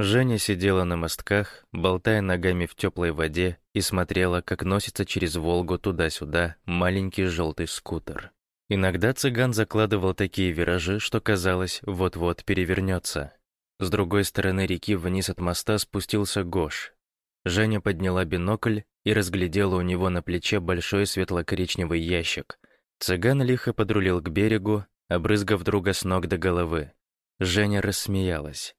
Женя сидела на мостках, болтая ногами в теплой воде и смотрела, как носится через Волгу туда-сюда маленький желтый скутер. Иногда цыган закладывал такие виражи, что казалось, вот-вот перевернется. С другой стороны реки вниз от моста спустился Гош. Женя подняла бинокль и разглядела у него на плече большой светло-коричневый ящик. Цыган лихо подрулил к берегу, обрызгав друга с ног до головы. Женя рассмеялась.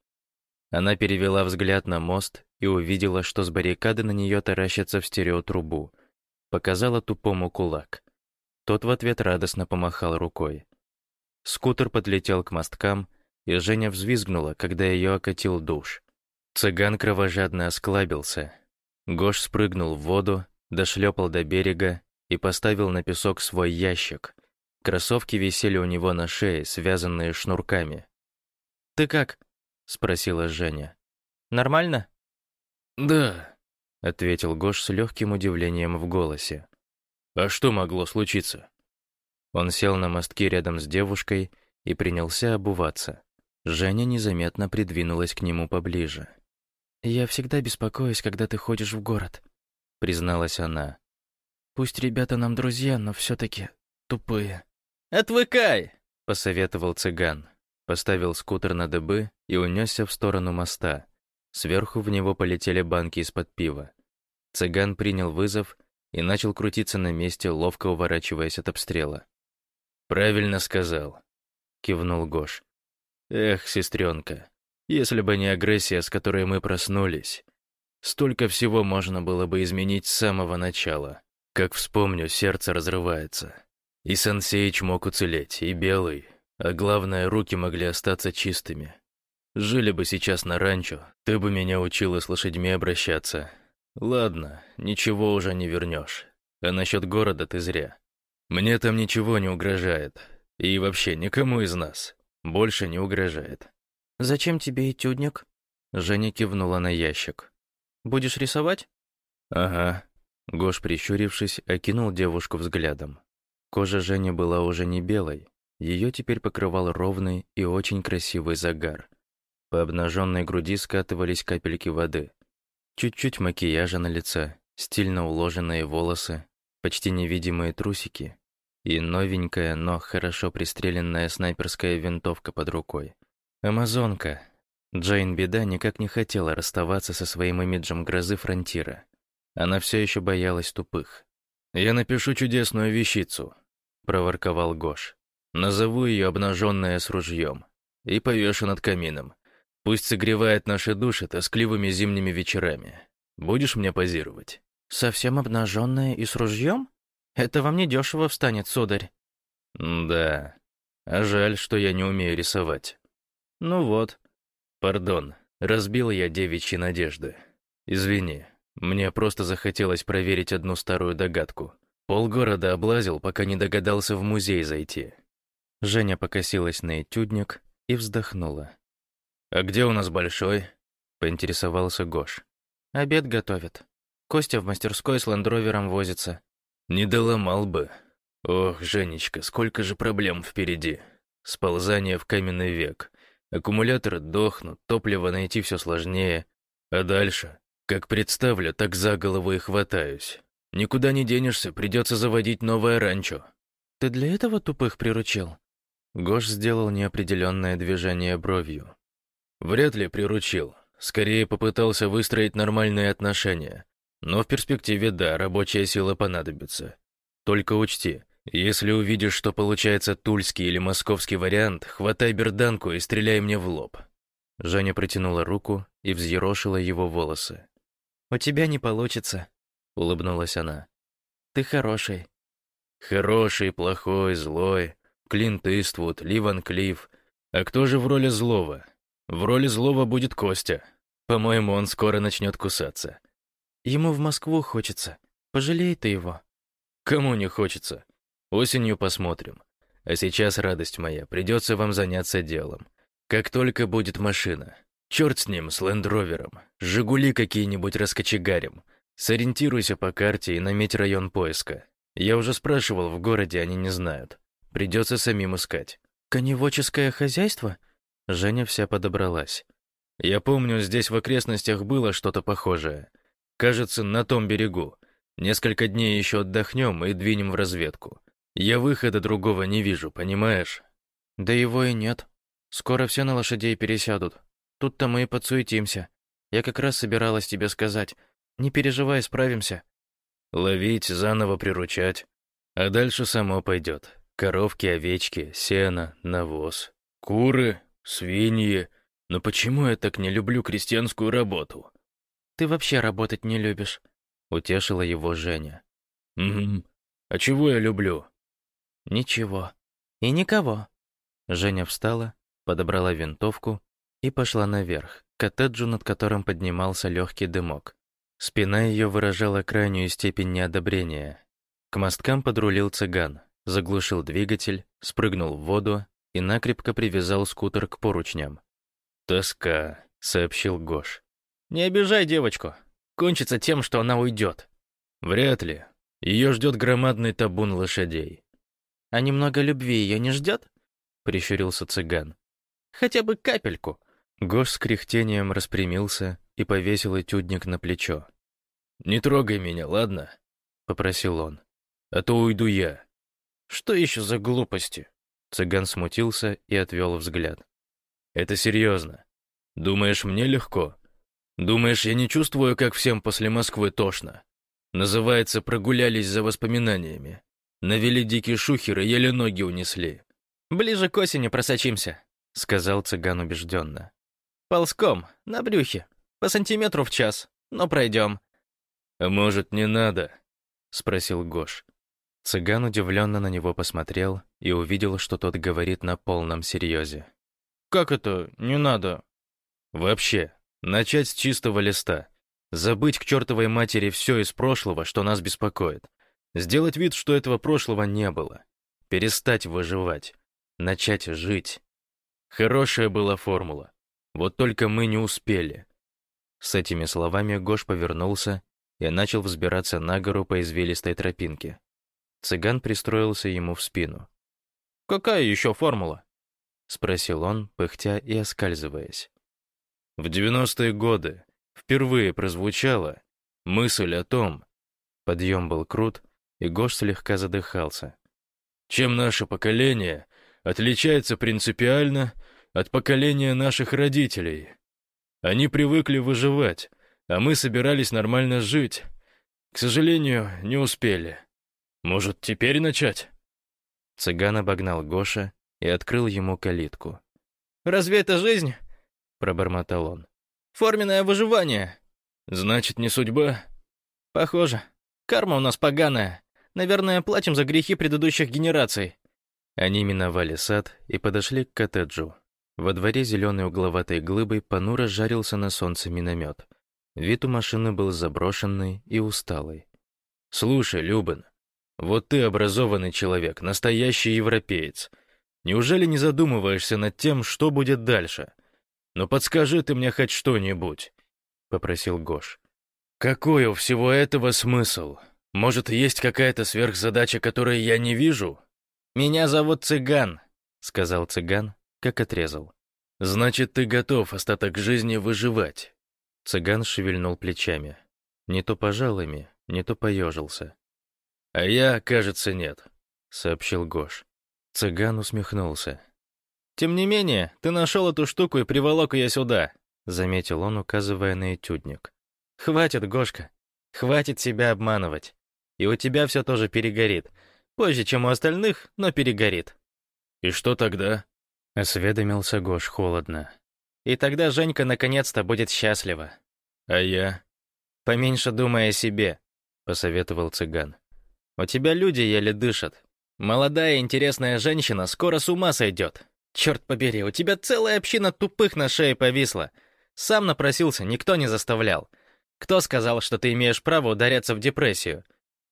Она перевела взгляд на мост и увидела, что с баррикады на нее таращится в стереотрубу. Показала тупому кулак. Тот в ответ радостно помахал рукой. Скутер подлетел к мосткам, и Женя взвизгнула, когда ее окатил душ. Цыган кровожадно осклабился. Гош спрыгнул в воду, дошлепал до берега и поставил на песок свой ящик. Кроссовки висели у него на шее, связанные шнурками. «Ты как?» — спросила Женя. «Нормально?» «Да», — ответил Гош с легким удивлением в голосе. «А что могло случиться?» Он сел на мостки рядом с девушкой и принялся обуваться. Женя незаметно придвинулась к нему поближе. «Я всегда беспокоюсь, когда ты ходишь в город», — призналась она. «Пусть ребята нам друзья, но все-таки тупые». «Отвыкай!» — посоветовал цыган поставил скутер на дыбы и унесся в сторону моста. Сверху в него полетели банки из-под пива. Цыган принял вызов и начал крутиться на месте, ловко уворачиваясь от обстрела. «Правильно сказал», — кивнул Гош. «Эх, сестренка, если бы не агрессия, с которой мы проснулись, столько всего можно было бы изменить с самого начала. Как вспомню, сердце разрывается. И Сансеич мог уцелеть, и Белый, а главное, руки могли остаться чистыми. Жили бы сейчас на ранчо, ты бы меня учила с лошадьми обращаться. Ладно, ничего уже не вернешь. А насчет города ты зря. Мне там ничего не угрожает. И вообще никому из нас. Больше не угрожает. «Зачем тебе этюдник?» Женя кивнула на ящик. «Будешь рисовать?» «Ага». Гош, прищурившись, окинул девушку взглядом. Кожа Жени была уже не белой, ее теперь покрывал ровный и очень красивый загар. По обнаженной груди скатывались капельки воды. Чуть-чуть макияжа на лице, стильно уложенные волосы, почти невидимые трусики и новенькая, но хорошо пристреленная снайперская винтовка под рукой. Амазонка. Джейн Беда никак не хотела расставаться со своим имиджем грозы фронтира. Она все еще боялась тупых. «Я напишу чудесную вещицу», — проворковал Гош. Назову ее обнаженная с ружьем и повешу над камином. Пусть согревает наши души тоскливыми зимними вечерами. Будешь мне позировать?» «Совсем обнаженная и с ружьем? Это вам не дешево встанет, сударь». «Да. А жаль, что я не умею рисовать». «Ну вот». «Пардон, разбил я девичьи надежды. Извини, мне просто захотелось проверить одну старую догадку. Полгорода облазил, пока не догадался в музей зайти. Женя покосилась на этюдник и вздохнула. «А где у нас Большой?» — поинтересовался Гош. «Обед готовят. Костя в мастерской с лендровером возится». «Не доломал бы. Ох, Женечка, сколько же проблем впереди. Сползание в каменный век. Аккумуляторы дохнут, топливо найти все сложнее. А дальше? Как представлю, так за голову и хватаюсь. Никуда не денешься, придется заводить новое ранчо». «Ты для этого тупых приручил?» Гош сделал неопределенное движение бровью. «Вряд ли приручил. Скорее попытался выстроить нормальные отношения. Но в перспективе, да, рабочая сила понадобится. Только учти, если увидишь, что получается тульский или московский вариант, хватай берданку и стреляй мне в лоб». Женя протянула руку и взъерошила его волосы. «У тебя не получится», — улыбнулась она. «Ты хороший». «Хороший, плохой, злой. Клинт Иствуд, Ли Ван Клифф. А кто же в роли злого? В роли злого будет Костя. По-моему, он скоро начнет кусаться. Ему в Москву хочется. Пожалей ты его. Кому не хочется? Осенью посмотрим. А сейчас, радость моя, придется вам заняться делом. Как только будет машина. Черт с ним, с лендровером. Жигули какие-нибудь раскочегарим. Сориентируйся по карте и наметь район поиска. Я уже спрашивал, в городе они не знают. Придется самим искать. Коневодческое хозяйство? Женя вся подобралась. Я помню, здесь в окрестностях было что-то похожее. Кажется, на том берегу. Несколько дней еще отдохнем и двинем в разведку. Я выхода другого не вижу, понимаешь? Да его и нет. Скоро все на лошадей пересядут. Тут-то мы и подсуетимся. Я как раз собиралась тебе сказать. Не переживай, справимся. Ловить, заново приручать. А дальше само пойдет. Коровки, овечки, сено, навоз. Куры, свиньи. Но почему я так не люблю крестьянскую работу? Ты вообще работать не любишь, утешила его Женя. Угу. А чего я люблю? Ничего. И никого. Женя встала, подобрала винтовку и пошла наверх, к коттеджу, над которым поднимался легкий дымок. Спина ее выражала крайнюю степень неодобрения. К мосткам подрулил цыган, заглушил двигатель, спрыгнул в воду и накрепко привязал скутер к поручням. «Тоска», — сообщил Гош. «Не обижай девочку. Кончится тем, что она уйдет». «Вряд ли. Ее ждет громадный табун лошадей». «А немного любви ее не ждет?» — прищурился цыган. «Хотя бы капельку». Гош с кряхтением распрямился и повесил этюдник на плечо. «Не трогай меня, ладно?» — попросил он. «А то уйду я». «Что еще за глупости?» Цыган смутился и отвел взгляд. «Это серьезно. Думаешь, мне легко? Думаешь, я не чувствую, как всем после Москвы тошно? Называется, прогулялись за воспоминаниями. Навели дикие шухеры, еле ноги унесли. «Ближе к осени просочимся», — сказал цыган убежденно. «Ползком, на брюхе, по сантиметру в час, но пройдем». «А может, не надо?» — спросил Гош. Цыган удивленно на него посмотрел и увидел, что тот говорит на полном серьезе. «Как это не надо?» «Вообще, начать с чистого листа. Забыть к чертовой матери все из прошлого, что нас беспокоит. Сделать вид, что этого прошлого не было. Перестать выживать. Начать жить. Хорошая была формула. Вот только мы не успели». С этими словами Гош повернулся и начал взбираться на гору по извилистой тропинке. Цыган пристроился ему в спину. «Какая еще формула?» — спросил он, пыхтя и оскальзываясь. В 90-е годы впервые прозвучала мысль о том, подъем был крут, и Гош слегка задыхался. Чем наше поколение отличается принципиально от поколения наших родителей. Они привыкли выживать, а мы собирались нормально жить. К сожалению, не успели. Может, теперь начать?» Цыган обогнал Гоша и открыл ему калитку. «Разве это жизнь?» — пробормотал он. «Форменное выживание». «Значит, не судьба?» «Похоже. Карма у нас поганая. Наверное, платим за грехи предыдущих генераций». Они миновали сад и подошли к коттеджу. Во дворе зеленой угловатой глыбой понуро жарился на солнце миномет. Вид у машины был заброшенный и усталый. «Слушай, Любин, вот ты образованный человек, настоящий европеец. Неужели не задумываешься над тем, что будет дальше? Но подскажи ты мне хоть что-нибудь», — попросил Гош. «Какой у всего этого смысл? Может, есть какая-то сверхзадача, которую я не вижу?» «Меня зовут Цыган», — сказал Цыган, как отрезал. «Значит, ты готов остаток жизни выживать?» Цыган шевельнул плечами. Не то пожал ими, не то поежился. «А я, кажется, нет», — сообщил Гош. Цыган усмехнулся. «Тем не менее, ты нашел эту штуку и приволок ее сюда», — заметил он, указывая на этюдник. «Хватит, Гошка, хватит себя обманывать. И у тебя все тоже перегорит. Позже, чем у остальных, но перегорит». «И что тогда?» — осведомился Гош холодно. «И тогда Женька наконец-то будет счастлива». «А я?» «Поменьше думай о себе», — посоветовал цыган. «У тебя люди еле дышат. Молодая интересная женщина скоро с ума сойдет. Черт побери, у тебя целая община тупых на шее повисла. Сам напросился, никто не заставлял. Кто сказал, что ты имеешь право ударяться в депрессию?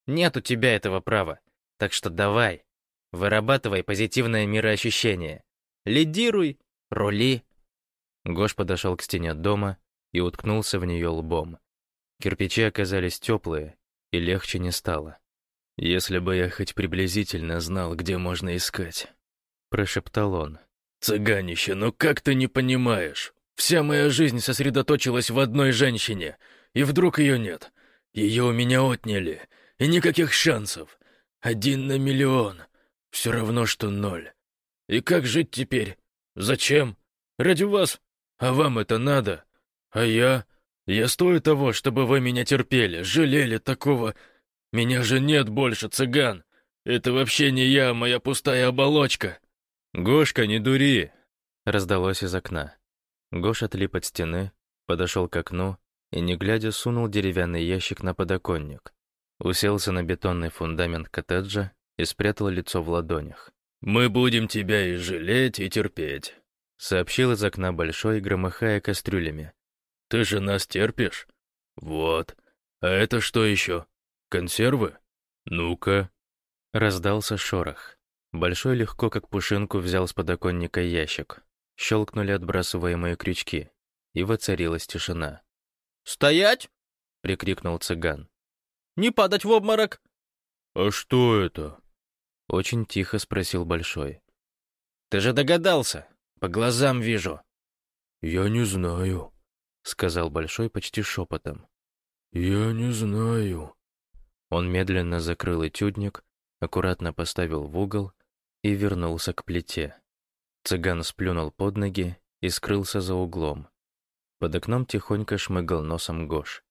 Нет у тебя этого права. Так что давай, вырабатывай позитивное мироощущение. Лидируй, рули. Гош подошел к стене дома и уткнулся в нее лбом. Кирпичи оказались теплые, и легче не стало. «Если бы я хоть приблизительно знал, где можно искать», — прошептал он. «Цыганище, ну как ты не понимаешь? Вся моя жизнь сосредоточилась в одной женщине, и вдруг ее нет. Ее у меня отняли, и никаких шансов. Один на миллион. Все равно, что ноль. И как жить теперь? Зачем? Ради вас? А вам это надо? А я? Я стою того, чтобы вы меня терпели, жалели такого... Меня же нет больше, цыган. Это вообще не я, моя пустая оболочка. Гошка, не дури, раздалось из окна. Гош отлип от стены, подошел к окну и, не глядя, сунул деревянный ящик на подоконник. Уселся на бетонный фундамент коттеджа и спрятал лицо в ладонях. «Мы будем тебя и жалеть, и терпеть», — сообщил из окна большой, громыхая кастрюлями. «Ты же нас терпишь? Вот. А это что еще? Консервы? Ну-ка». Раздался шорох. Большой легко, как пушинку, взял с подоконника ящик. Щелкнули отбрасываемые крючки, и воцарилась тишина. «Стоять!» — прикрикнул цыган. «Не падать в обморок!» «А что это?» Очень тихо спросил Большой. «Ты же догадался! По глазам вижу!» «Я не знаю», — сказал Большой почти шепотом. «Я не знаю». Он медленно закрыл этюдник, аккуратно поставил в угол и вернулся к плите. Цыган сплюнул под ноги и скрылся за углом. Под окном тихонько шмыгал носом Гош.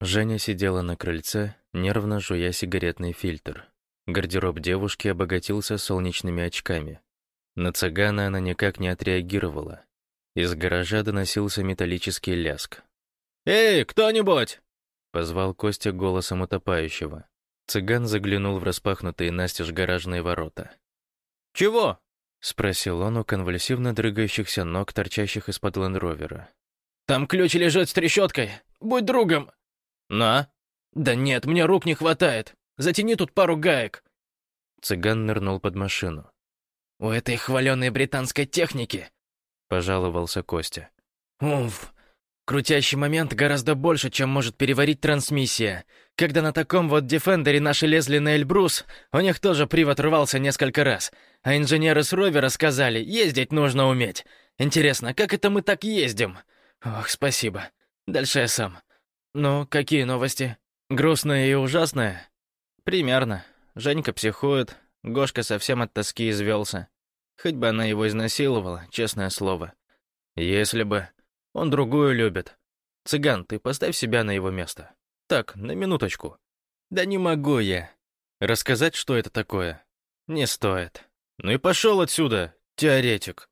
Женя сидела на крыльце, нервно жуя сигаретный фильтр. Гардероб девушки обогатился солнечными очками. На цыгана она никак не отреагировала. Из гаража доносился металлический ляск. «Эй, кто-нибудь!» — позвал Костя голосом утопающего. Цыган заглянул в распахнутые настежь гаражные ворота. «Чего?» — спросил он у конвульсивно дрыгающихся ног, торчащих из-под лендровера. «Там ключ лежит с трещоткой. Будь другом!» «На!» «Да нет, мне рук не хватает. Затяни тут пару гаек». Цыган нырнул под машину. «У этой хваленой британской техники!» — пожаловался Костя. «Уф, крутящий момент гораздо больше, чем может переварить трансмиссия. Когда на таком вот Дефендере наши лезли на Эльбрус, у них тоже привод рвался несколько раз. А инженеры с ровера сказали, ездить нужно уметь. Интересно, как это мы так ездим? Ох, спасибо. Дальше я сам. Ну, какие новости? Грустные и ужасные? Примерно. Женька психует, Гошка совсем от тоски извелся. Хоть бы она его изнасиловала, честное слово. Если бы. Он другую любит. Цыган, ты поставь себя на его место. Так, на минуточку. Да не могу я. Рассказать, что это такое? Не стоит. Ну и пошел отсюда, теоретик.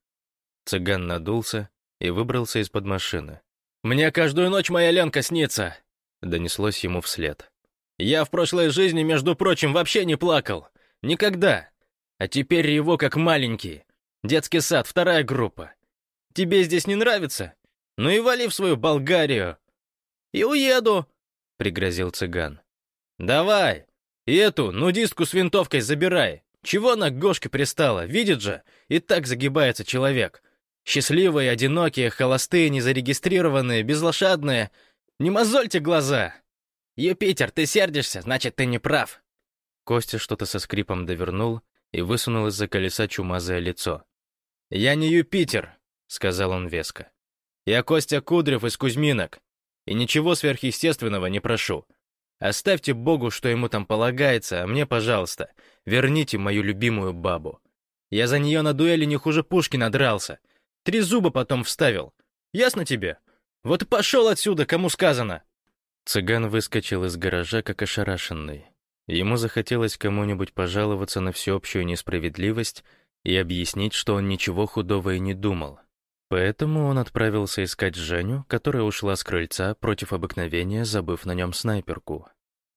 Цыган надулся и выбрался из-под машины. «Мне каждую ночь моя Ленка снится!» Донеслось ему вслед. «Я в прошлой жизни, между прочим, вообще не плакал. Никогда. А теперь его как маленький. Детский сад, вторая группа. Тебе здесь не нравится? Ну и вали в свою Болгарию. И уеду!» — пригрозил цыган. «Давай! И эту нудистку с винтовкой забирай! Чего она к Гошке пристала? Видит же, и так загибается человек. Счастливые, одинокие, холостые, незарегистрированные, безлошадные. Не мозольте глаза! Юпитер, ты сердишься, значит, ты не прав!» Костя что-то со скрипом довернул и высунул из-за колеса чумазое лицо. «Я не Юпитер», — сказал он веско. «Я Костя Кудрев из Кузьминок. И ничего сверхъестественного не прошу. Оставьте Богу, что ему там полагается, а мне, пожалуйста, верните мою любимую бабу. Я за нее на дуэли не хуже Пушкина дрался. Три зуба потом вставил. Ясно тебе? Вот пошел отсюда, кому сказано!» Цыган выскочил из гаража, как ошарашенный. Ему захотелось кому-нибудь пожаловаться на всеобщую несправедливость и объяснить, что он ничего худого и не думал. Поэтому он отправился искать Женю, которая ушла с крыльца против обыкновения, забыв на нем снайперку.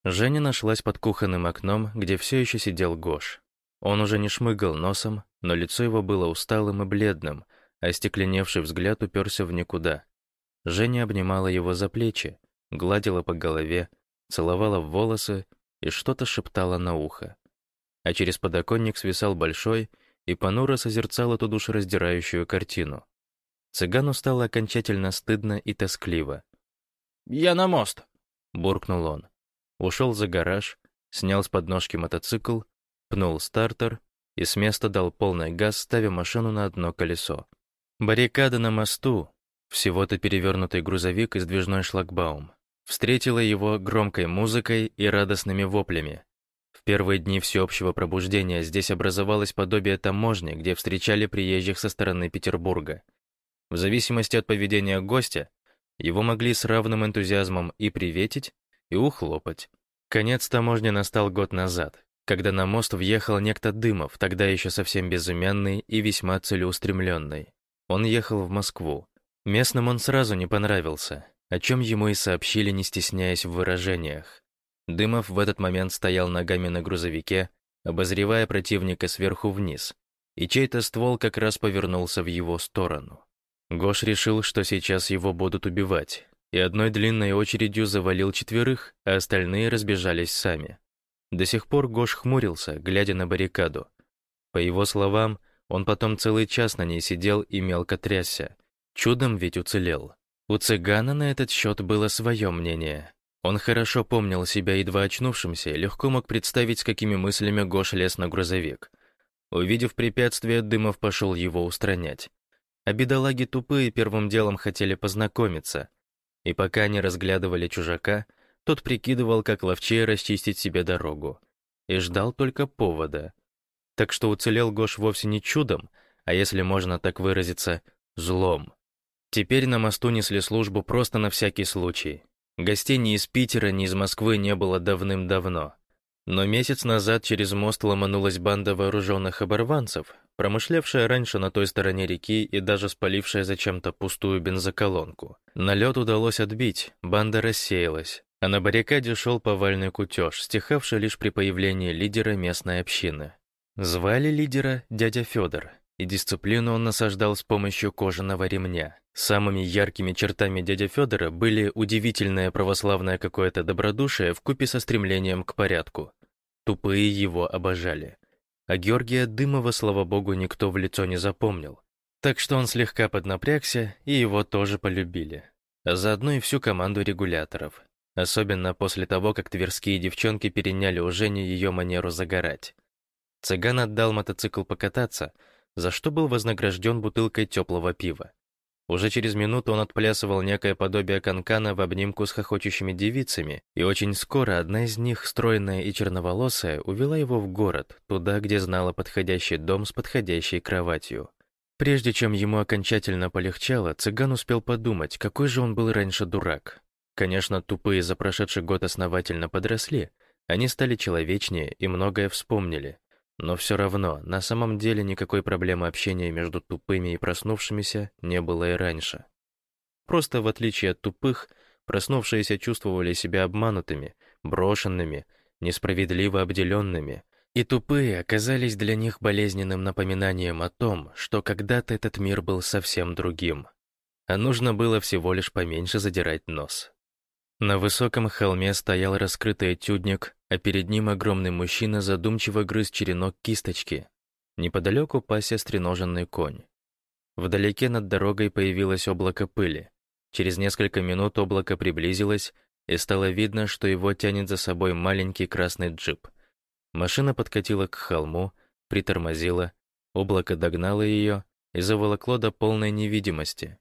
Женя нашлась под кухонным окном, где все еще сидел Гош. Он уже не шмыгал носом, но лицо его было усталым и бледным, а стекленевший взгляд уперся в никуда. Женя обнимала его за плечи, гладила по голове, целовала в волосы и что-то шептала на ухо. А через подоконник свисал большой и понуро созерцал эту душераздирающую картину. Цыгану стало окончательно стыдно и тоскливо. «Я на мост!» — буркнул он. Ушел за гараж, снял с подножки мотоцикл, пнул стартер и с места дал полный газ, ставя машину на одно колесо. Баррикада на мосту, Всего-то перевернутый грузовик и сдвижной шлагбаум. Встретила его громкой музыкой и радостными воплями. В первые дни всеобщего пробуждения здесь образовалось подобие таможни, где встречали приезжих со стороны Петербурга. В зависимости от поведения гостя, его могли с равным энтузиазмом и приветить, и ухлопать. Конец таможни настал год назад, когда на мост въехал некто Дымов, тогда еще совсем безымянный и весьма целеустремленный. Он ехал в Москву. Местным он сразу не понравился, о чем ему и сообщили, не стесняясь в выражениях. Дымов в этот момент стоял ногами на грузовике, обозревая противника сверху вниз, и чей-то ствол как раз повернулся в его сторону. Гош решил, что сейчас его будут убивать, и одной длинной очередью завалил четверых, а остальные разбежались сами. До сих пор Гош хмурился, глядя на баррикаду. По его словам, он потом целый час на ней сидел и мелко трясся. Чудом ведь уцелел. У цыгана на этот счет было свое мнение. Он хорошо помнил себя едва очнувшимся и легко мог представить, с какими мыслями Гош лез на грузовик. Увидев препятствие, Дымов пошел его устранять. А бедолаги тупые первым делом хотели познакомиться. И пока они разглядывали чужака, тот прикидывал, как ловчее расчистить себе дорогу. И ждал только повода. Так что уцелел Гош вовсе не чудом, а если можно так выразиться, злом. Теперь на мосту несли службу просто на всякий случай. Гостей ни из Питера, ни из Москвы не было давным-давно. Но месяц назад через мост ломанулась банда вооруженных оборванцев, промышлявшая раньше на той стороне реки и даже спалившая зачем-то пустую бензоколонку. Налет удалось отбить, банда рассеялась, а на баррикаде шел повальный кутеж, стихавший лишь при появлении лидера местной общины. Звали лидера дядя Федор, и дисциплину он насаждал с помощью кожаного ремня. Самыми яркими чертами дядя Федора были удивительное православное какое-то добродушие в купе со стремлением к порядку. Тупые его обожали. А Георгия Дымова, слава богу, никто в лицо не запомнил. Так что он слегка поднапрягся, и его тоже полюбили. А заодно и всю команду регуляторов. Особенно после того, как тверские девчонки переняли у Жени ее манеру загорать. Цыган отдал мотоцикл покататься, за что был вознагражден бутылкой теплого пива. Уже через минуту он отплясывал некое подобие канкана в обнимку с хохочущими девицами, и очень скоро одна из них, стройная и черноволосая, увела его в город, туда, где знала подходящий дом с подходящей кроватью. Прежде чем ему окончательно полегчало, цыган успел подумать, какой же он был раньше дурак. Конечно, тупые за прошедший год основательно подросли, они стали человечнее и многое вспомнили. Но все равно, на самом деле никакой проблемы общения между тупыми и проснувшимися не было и раньше. Просто в отличие от тупых, проснувшиеся чувствовали себя обманутыми, брошенными, несправедливо обделенными, и тупые оказались для них болезненным напоминанием о том, что когда-то этот мир был совсем другим. А нужно было всего лишь поменьше задирать нос. На высоком холме стоял раскрытый этюдник, а перед ним огромный мужчина задумчиво грыз черенок кисточки. Неподалеку пасся стреноженный конь. Вдалеке над дорогой появилось облако пыли. Через несколько минут облако приблизилось, и стало видно, что его тянет за собой маленький красный джип. Машина подкатила к холму, притормозила, облако догнало ее и заволокло до полной невидимости.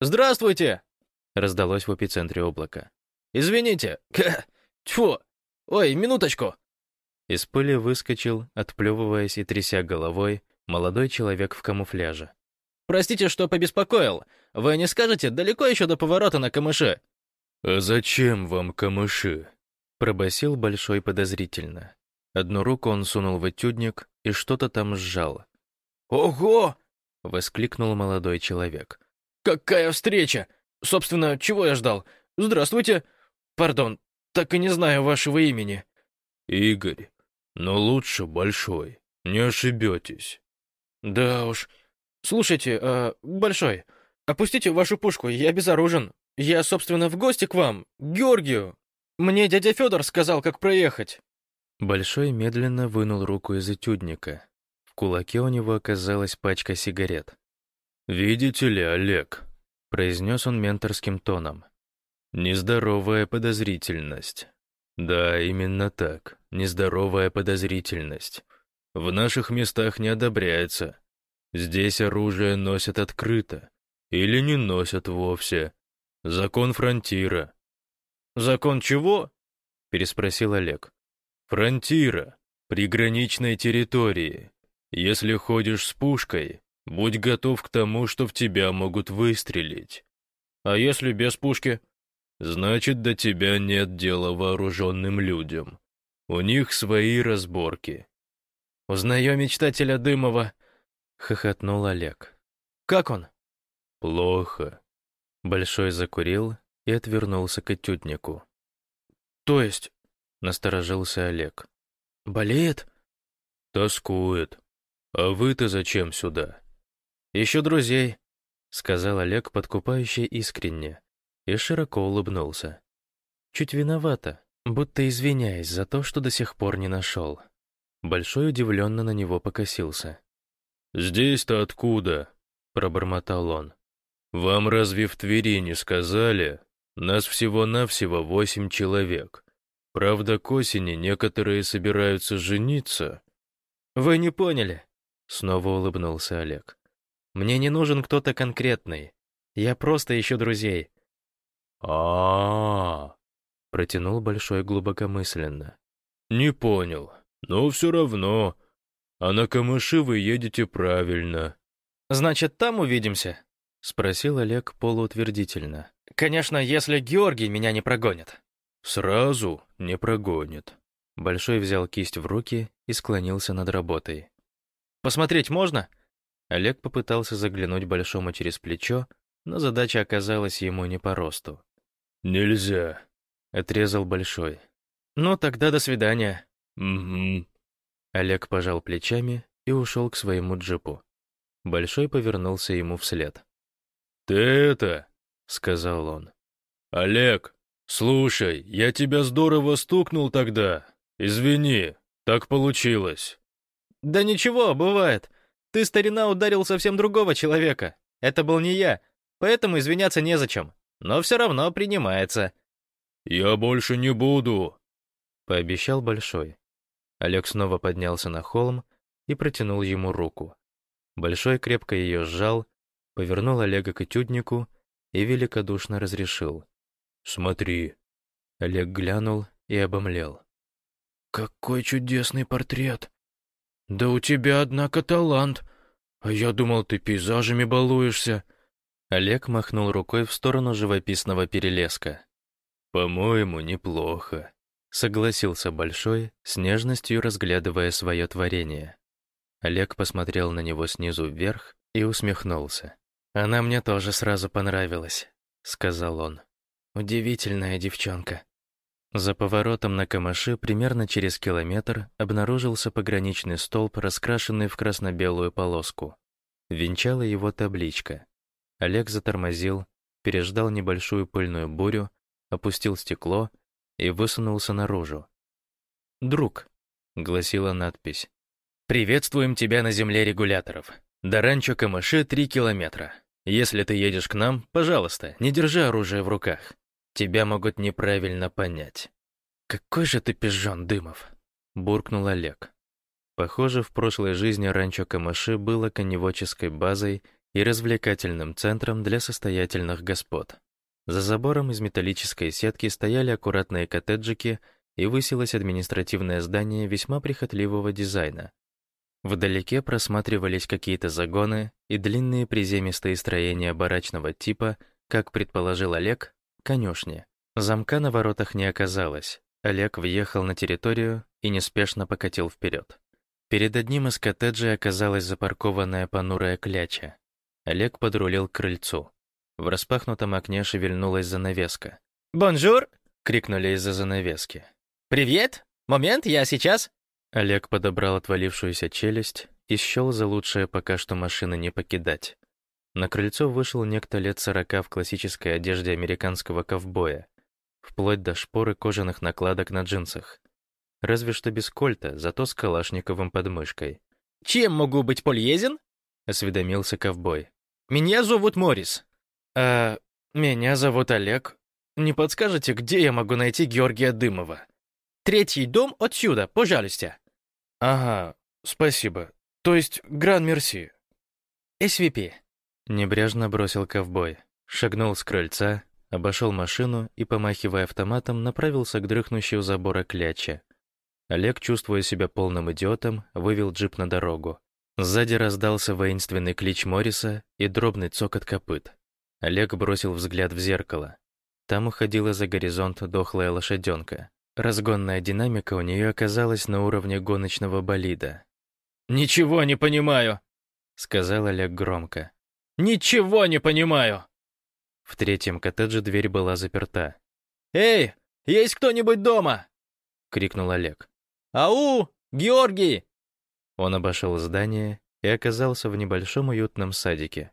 «Здравствуйте!» — раздалось в эпицентре облака. Извините. Тьфу. Ой, минуточку. Из пыли выскочил, отплевываясь и тряся головой, молодой человек в камуфляже. Простите, что побеспокоил. Вы не скажете, далеко еще до поворота на камыше? А зачем вам камыши? Пробасил большой подозрительно. Одну руку он сунул в этюдник и что-то там сжал. «Ого!» — воскликнул молодой человек. «Какая встреча! Собственно, чего я ждал? Здравствуйте! Пардон, так и не знаю вашего имени». «Игорь, но лучше Большой, не ошибетесь». «Да уж. Слушайте, э, Большой, опустите вашу пушку, я безоружен. Я, собственно, в гости к вам, Георгию. Мне дядя Федор сказал, как проехать». Большой медленно вынул руку из этюдника. В кулаке у него оказалась пачка сигарет. «Видите ли, Олег?» — произнес он менторским тоном. Нездоровая подозрительность. Да, именно так. Нездоровая подозрительность. В наших местах не одобряется. Здесь оружие носят открыто. или не носят вовсе. Закон фронтира». «Закон чего?» — переспросил Олег. «Фронтира, приграничной территории. Если ходишь с пушкой, будь готов к тому, что в тебя могут выстрелить. А если без пушки?» «Значит, до тебя нет дела вооруженным людям. У них свои разборки». «Узнаю мечтателя Дымова», — хохотнул Олег. «Как он?» «Плохо». Большой закурил и отвернулся к этюднику. «То есть?» — насторожился Олег. «Болеет?» «Тоскует. А вы-то зачем сюда?» «Ищу друзей», — сказал Олег, подкупающе искренне, и широко улыбнулся. Чуть виновато, будто извиняясь за то, что до сих пор не нашел. Большой удивленно на него покосился. «Здесь-то откуда?» — пробормотал он. «Вам разве в Твери не сказали? Нас всего-навсего восемь человек. Правда, к осени некоторые собираются жениться». «Вы не поняли», — снова улыбнулся Олег. «Мне не нужен кто-то конкретный. Я просто ищу друзей». А, -а, -а, протянул Большой глубокомысленно. «Не понял. Но все равно. А на камыши вы едете правильно». «Значит, там увидимся?» — спросил Олег полуутвердительно. «Конечно, если Георгий меня не прогонит». «Сразу не прогонит». Большой взял кисть в руки и склонился над работой. «Посмотреть можно?» Олег попытался заглянуть Большому через плечо, но задача оказалась ему не по росту. «Нельзя», — отрезал Большой. «Ну, тогда до свидания». «Угу». Олег пожал плечами и ушел к своему джипу. Большой повернулся ему вслед. «Ты это», — сказал он. «Олег, слушай, я тебя здорово стукнул тогда. Извини, так получилось». «Да ничего, бывает. Ты, старина, ударил совсем другого человека. Это был не я, поэтому извиняться незачем. Но все равно принимается». «Я больше не буду», — пообещал Большой. Олег снова поднялся на холм и протянул ему руку. Большой крепко ее сжал, повернул Олега к этюднику и великодушно разрешил. «Смотри». Олег глянул и обомлел. «Какой чудесный портрет! Да у тебя, однако, талант! А я думал, ты пейзажами балуешься!» Олег махнул рукой в сторону живописного перелеска. «По-моему, неплохо», — согласился Большой, с нежностью разглядывая свое творение. Олег посмотрел на него снизу вверх и усмехнулся. «Она мне тоже сразу понравилась», — сказал он. «Удивительная девчонка». За поворотом на Камаши примерно через километр обнаружился пограничный столб, раскрашенный в красно-белую полоску. Венчала его табличка. Олег затормозил, переждал небольшую пыльную бурю, опустил стекло и высунулся наружу. «Друг», — гласила надпись, «Приветствуем тебя на земле регуляторов. До ранчо Камыши три километра. Если ты едешь к нам, пожалуйста, не держи оружие в руках. Тебя могут неправильно понять». «Какой же ты пижон, Дымов!» — буркнул Олег. Похоже, в прошлой жизни ранчо Камыши было коневодческой базой и развлекательным центром для состоятельных господ. За забором из металлической сетки стояли аккуратные коттеджики и высилось административное здание весьма прихотливого дизайна, Вдалеке просматривались какие-то загоны и длинные приземистые строения барачного типа, как предположил Олег, конюшни. Замка на воротах не оказалось. Олег въехал на территорию и неспешно покатил вперед. Перед одним из коттеджей оказалась запаркованная понурая кляча. Олег подрулил к крыльцу. В распахнутом окне шевельнулась занавеска. «Bonjour!» — крикнули из-за занавески. «Привет! Момент, я сейчас!» Олег подобрал отвалившуюся челюсть и счел за лучшее пока что машины не покидать. На крыльцо вышел некто лет сорока в классической одежде американского ковбоя, вплоть до шпор и кожаных накладок на джинсах. Разве что без кольта, зато с калашниковым подмышкой. «Чем могу быть полезен?» — осведомился ковбой. «Меня зовут Морис». «А меня зовут Олег. Не подскажете, где я могу найти Георгия Дымова?» Третий дом отсюда, пожалуйста». «Ага, спасибо. То есть, гран-мерси». «СВП». Небрежно бросил ковбой, шагнул с крыльца, обошел машину и, помахивая автоматом, направился к дрыхнущей у забора кляче. Олег, чувствуя себя полным идиотом, вывел джип на дорогу. Сзади раздался воинственный клич Морриса и дробный цокот копыт. Олег бросил взгляд в зеркало. Там уходила за горизонт дохлая лошаденка. Разгонная динамика у нее оказалась на уровне гоночного болида. «Ничего не понимаю», — сказал Олег громко. «Ничего не понимаю!» В третьем коттедже дверь была заперта. «Эй, есть кто-нибудь дома?» — крикнул Олег. «Ау, Георгий!» Он обошел здание и оказался в небольшом уютном садике.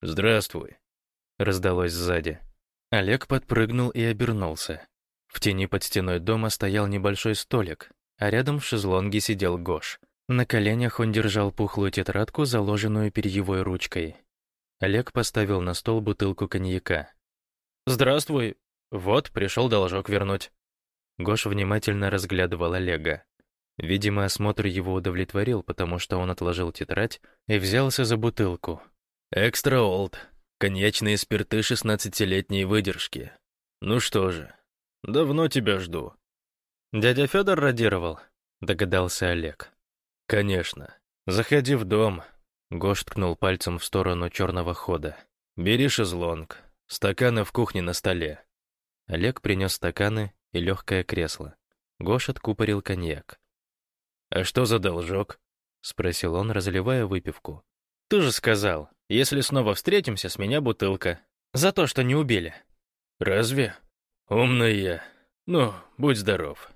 «Здравствуй», — раздалось сзади. Олег подпрыгнул и обернулся. В тени под стеной дома стоял небольшой столик, а рядом в шезлонге сидел Гош. На коленях он держал пухлую тетрадку, заложенную перьевой ручкой. Олег поставил на стол бутылку коньяка. «Здравствуй. Вот, пришел должок вернуть». Гош внимательно разглядывал Олега. Видимо, осмотр его удовлетворил, потому что он отложил тетрадь и взялся за бутылку. «Экстра олд», Коньячные спирты шестнадцатилетней выдержки. Ну что же, давно тебя жду. Дядя Федор радировал, догадался Олег. Конечно. Заходи в дом. Гош ткнул пальцем в сторону черного хода. Бери шезлонг. Стаканы в кухне на столе. Олег принес стаканы и легкое кресло. Гош откупорил коньяк. «А что за должок?» — спросил он, разливая выпивку. «Ты же сказал, если снова встретимся, с меня бутылка. За то, что не убили». «Разве? Умный я. Ну, будь здоров».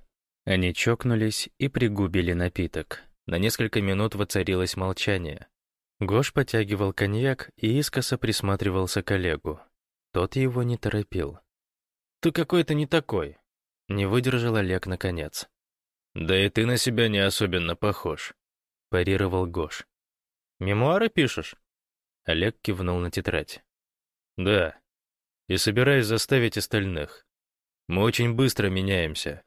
Они чокнулись и пригубили напиток. На несколько минут воцарилось молчание. Гош потягивал коньяк и искоса присматривался к коллегу. Тот его не торопил. «Ты какой-то не такой», — не выдержал Олег наконец. «Да и ты на себя не особенно похож», — парировал Гош. Мемуары пишешь?» Олег кивнул на тетрадь. «Да. И собираюсь заставить остальных. Мы очень быстро меняемся.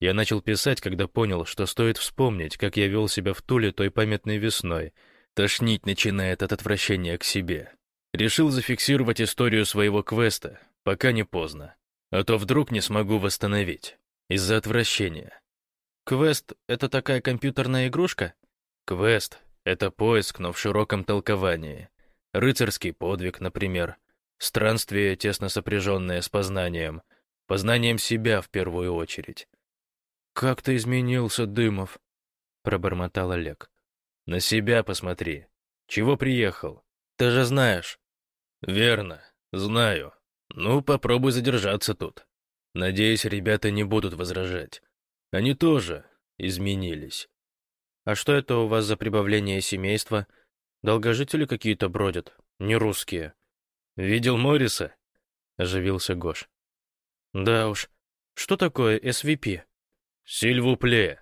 Я начал писать, когда понял, что стоит вспомнить, как я вел себя в Туле той памятной весной. Тошнить начинает от отвращения к себе. Решил зафиксировать историю своего квеста, пока не поздно. А то вдруг не смогу восстановить. Из-за отвращения. Квест — это такая компьютерная игрушка? Квест это поиск, но в широком толковании. Рыцарский подвиг, например. Странствие, тесно сопряженное с познанием. Познанием себя в первую очередь. «Как ты изменился, Дымов?» — пробормотал Олег. «На себя посмотри. Чего приехал? Ты же знаешь». «Верно, знаю. Ну, попробуй задержаться тут. Надеюсь, ребята не будут возражать. Они тоже изменились. «А что это у вас за прибавление семейства? Долгожители какие-то бродят, не русские». «Видел Морриса?» — оживился Гош. «Да уж. Что такое SVP?» «Сильвупле.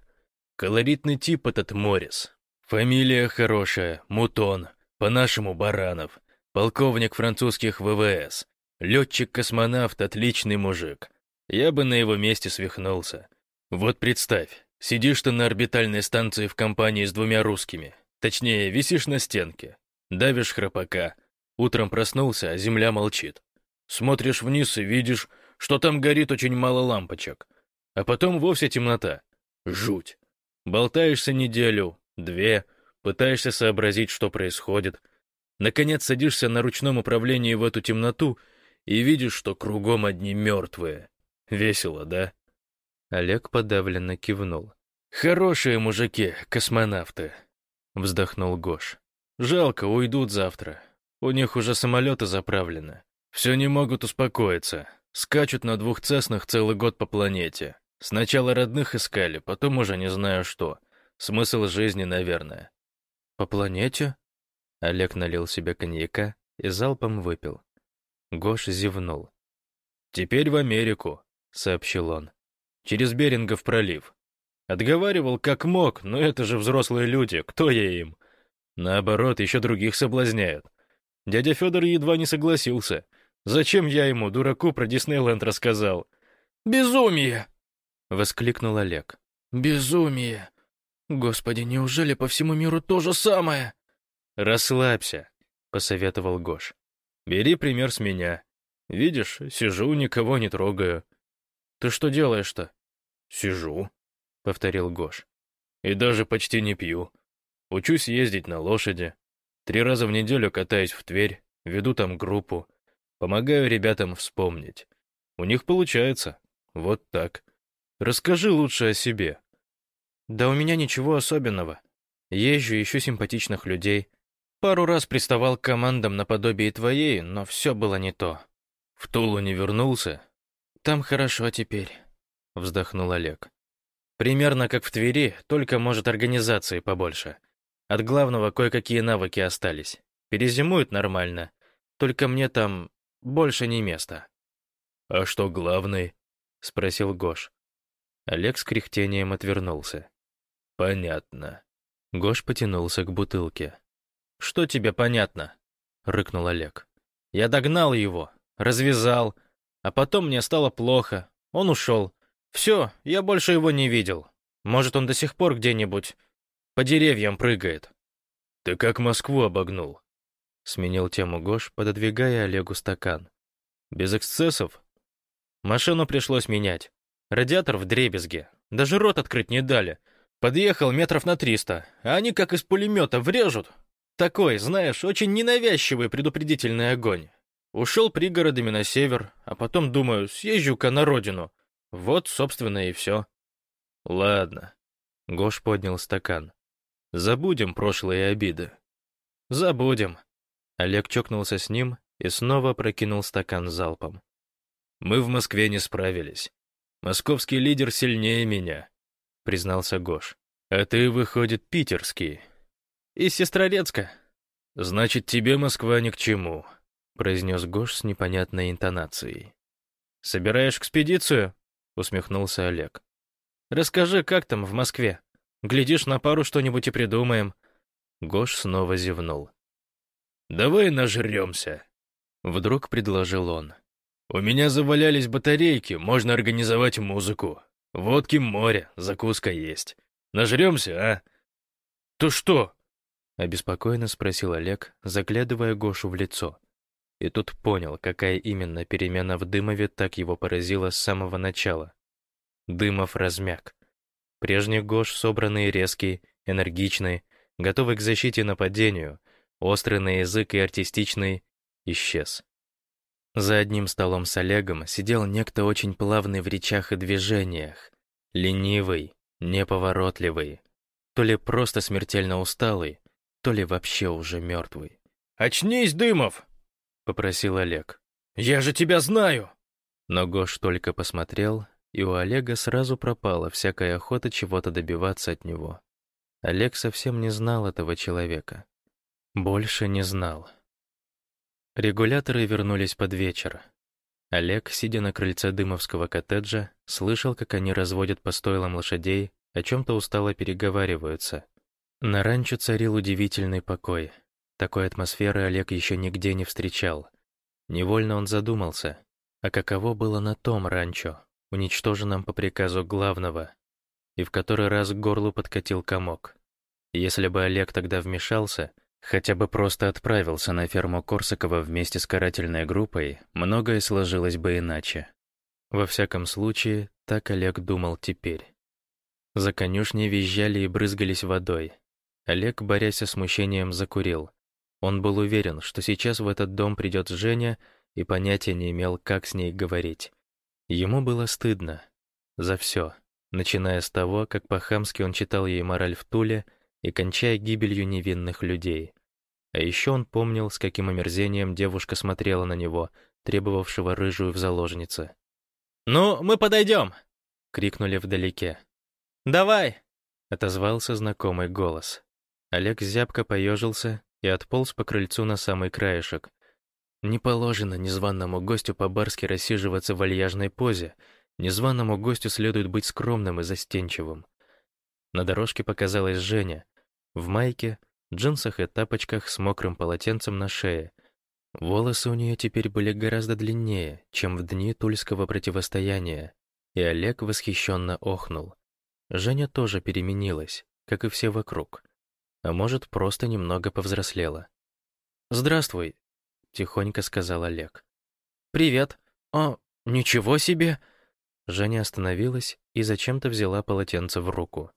Колоритный тип этот Моррис. Фамилия хорошая, Мутон, по-нашему Баранов. Полковник французских ВВС. Летчик-космонавт, отличный мужик. Я бы на его месте свихнулся. Вот представь, Сидишь ты на орбитальной станции в компании с двумя русскими. Точнее, висишь на стенке. Давишь храпака. Утром проснулся, а земля молчит. Смотришь вниз и видишь, что там горит очень мало лампочек. А потом вовсе темнота. Жуть. Болтаешься неделю, две, пытаешься сообразить, что происходит. Наконец садишься на ручном управлении в эту темноту и видишь, что кругом одни мертвые. Весело, да? Олег подавленно кивнул. «Хорошие мужики, космонавты», — вздохнул Гош. «Жалко, уйдут завтра. У них уже самолеты заправлены. Все не могут успокоиться. Скачут на двух цеснах целый год по планете. Сначала родных искали, потом уже не знаю что. Смысл жизни, наверное». «По планете?» Олег налил себе коньяка и залпом выпил. Гош зевнул. «Теперь в Америку», — сообщил он через Берингов пролив. Отговаривал как мог, но это же взрослые люди, кто я им? Наоборот, еще других соблазняют. Дядя Федор едва не согласился. Зачем я ему, дураку, про Диснейленд рассказал? «Безумие!» — воскликнул Олег. «Безумие! Господи, неужели по всему миру то же самое?» «Расслабься. посоветовал Гош. «Бери пример с меня. Видишь, сижу, никого не трогаю». «Ты что делаешь-то?» «Сижу», — повторил Гош. «И даже почти не пью. Учусь ездить на лошади. Три раза в неделю катаюсь в Тверь, веду там группу. Помогаю ребятам вспомнить. У них получается. Вот так. Расскажи лучше о себе». «Да у меня ничего особенного. Езжу, ищу симпатичных людей. Пару раз приставал к командам наподобие твоей, но все было не то. В Тулу не вернулся? Там хорошо теперь, вздохнул Олег. Примерно как в Твери, только, может, организации побольше. От главного кое-какие навыки остались. Перезимуют нормально. Только мне там больше не места. «А что главный?» — спросил Гош. Олег с кряхтением отвернулся. «Понятно». Гош потянулся к бутылке. «Что тебе понятно?» — рыкнул Олег. «Я догнал его, развязал, а потом мне стало плохо. Он ушел. Все, я больше его не видел. Может, он до сих пор где-нибудь по деревьям прыгает». «Ты как Москву обогнул?» — сменил тему Гош, пододвигая Олегу стакан. «Без эксцессов?» «Машину пришлось менять. Радиатор в дребезге. Даже рот открыть не дали. Подъехал метров на триста, а они как из пулемета врежут, такой, знаешь, очень ненавязчивый предупредительный огонь. Ушел пригородами на север, а потом думаю, съезжу-ка на родину. Вот, собственно, и все. Ладно. Гош поднял стакан. Забудем прошлые обиды. Забудем. Олег чокнулся с ним и снова прокинул стакан залпом. Мы в Москве не справились. Московский лидер сильнее меня, признался Гош. А ты, выходит, питерский. Из Сестрорецка. Значит, тебе Москва ни к чему, произнес Гош с непонятной интонацией. Собираешь экспедицию? усмехнулся Олег. Расскажи, как там в Москве? Глядишь, на пару что-нибудь и придумаем. Гош снова зевнул. «Давай нажремся», — вдруг предложил он. «У меня завалялись батарейки, можно организовать музыку. Водки море, закуска есть. Нажремся, а?» «Ты что, Обеспокоенно спросил Олег, заглядывая Гошу в лицо. И тут понял, какая именно перемена в Дымове так его поразила с самого начала. Дымов размяк. Прежний Гош, собранный резкий, энергичный, готовый к защите и нападению, острый на язык и артистичный, исчез. За одним столом с Олегом сидел некто очень плавный в речах и движениях, ленивый, неповоротливый, то ли просто смертельно усталый, то ли вообще уже мертвый. «Очнись, Дымов!» — попросил Олег. «Я же тебя знаю!» Но Гош только посмотрел, и у Олега сразу пропала всякая охота чего-то добиваться от него. Олег совсем не знал этого человека. Больше не знал. Регуляторы вернулись под вечер. Олег, сидя на крыльце дымовского коттеджа, слышал, как они разводят по стойлам лошадей, о чем-то устало переговариваются. На ранчо царил удивительный покой. Такой атмосферы Олег еще нигде не встречал. Невольно он задумался, а каково было на том ранчо, уничтоженном по приказу главного, и в который раз к горлу подкатил комок. Если бы Олег тогда вмешался, хотя бы просто отправился на ферму Корсакова вместе с карательной группой, многое сложилось бы иначе. Во всяком случае, так Олег думал теперь. За конюшней визжали и брызгались водой, Олег, борясь со смущением, закурил. Он был уверен, что сейчас в этот дом придет Женя, и понятия не имел, как с ней говорить. Ему было стыдно. За все, начиная с того, как по-хамски он читал ей мораль в Туле и кончая гибелью невинных людей. А еще он помнил, с каким омерзением девушка смотрела на него, требовавшего рыжую в заложнице. «Ну, мы подойдем!» — крикнули вдалеке. «Давай!» — отозвался знакомый голос. Олег зябко поежился и отполз по крыльцу на самый краешек. Не положено незваному гостю по-барски рассиживаться в вальяжной позе. Незваному гостю следует быть скромным и застенчивым. На дорожке показалась Женя. В майке, джинсах и тапочках с мокрым полотенцем на шее. Волосы у нее теперь были гораздо длиннее, чем в дни тульского противостояния, и Олег восхищенно охнул. Женя тоже переменилась, как и все вокруг а может, просто немного повзрослела. «Здравствуй», — тихонько сказал Олег. «Привет. О, ничего себе!» Женя остановилась и зачем-то взяла полотенце в руку.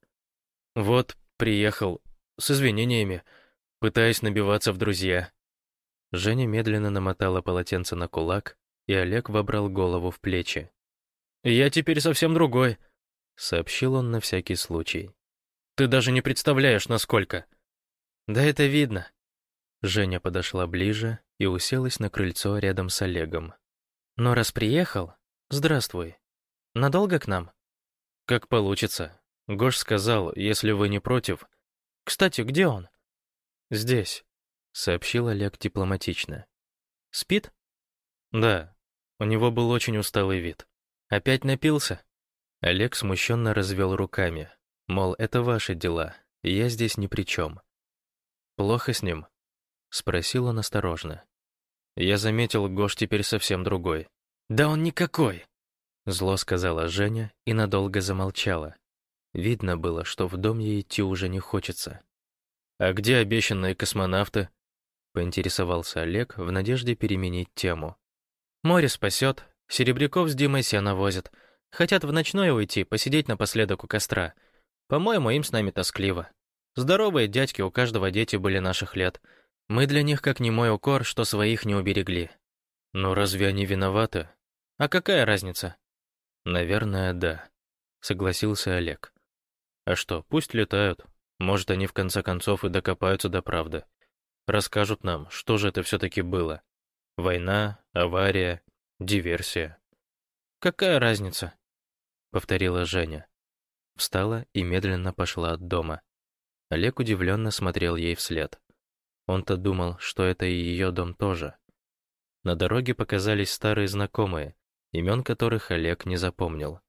«Вот, приехал. С извинениями. Пытаюсь набиваться в друзья». Женя медленно намотала полотенце на кулак, и Олег вобрал голову в плечи. «Я теперь совсем другой», — сообщил он на всякий случай. «Ты даже не представляешь, насколько». «Да это видно». Женя подошла ближе и уселась на крыльцо рядом с Олегом. «Но раз приехал, здравствуй. Надолго к нам?» «Как получится. Гош сказал, если вы не против...» «Кстати, где он?» «Здесь», — сообщил Олег дипломатично. «Спит?» «Да. У него был очень усталый вид. Опять напился?» Олег смущенно развел руками. Мол, это ваши дела, я здесь ни при чем. «Плохо с ним?» — спросил он осторожно. Я заметил, Гош теперь совсем другой. «Да он никакой!» Зло сказала Женя и надолго замолчала. Видно было, что в дом ей идти уже не хочется. «А где обещанные космонавты?» Поинтересовался Олег в надежде переменить тему. «Море спасет, Серебряков с Димой сено возят. Хотят в ночное уйти, посидеть напоследок у костра. По-моему, им с нами тоскливо. Здоровые дядьки, у каждого дети были наших лет. Мы для них как немой укор, что своих не уберегли. Но разве они виноваты? А какая разница? «Наверное, да», — согласился Олег. «А что, пусть летают. Может, они в конце концов и докопаются до правды. Расскажут нам, что же это все-таки было. Война, авария, диверсия». «Какая разница?» — повторила Женя. Встала и медленно пошла от дома. Олег удивленно смотрел ей вслед. Он-то думал, что это и ее дом тоже. На дороге показались старые знакомые, имен которых Олег не запомнил.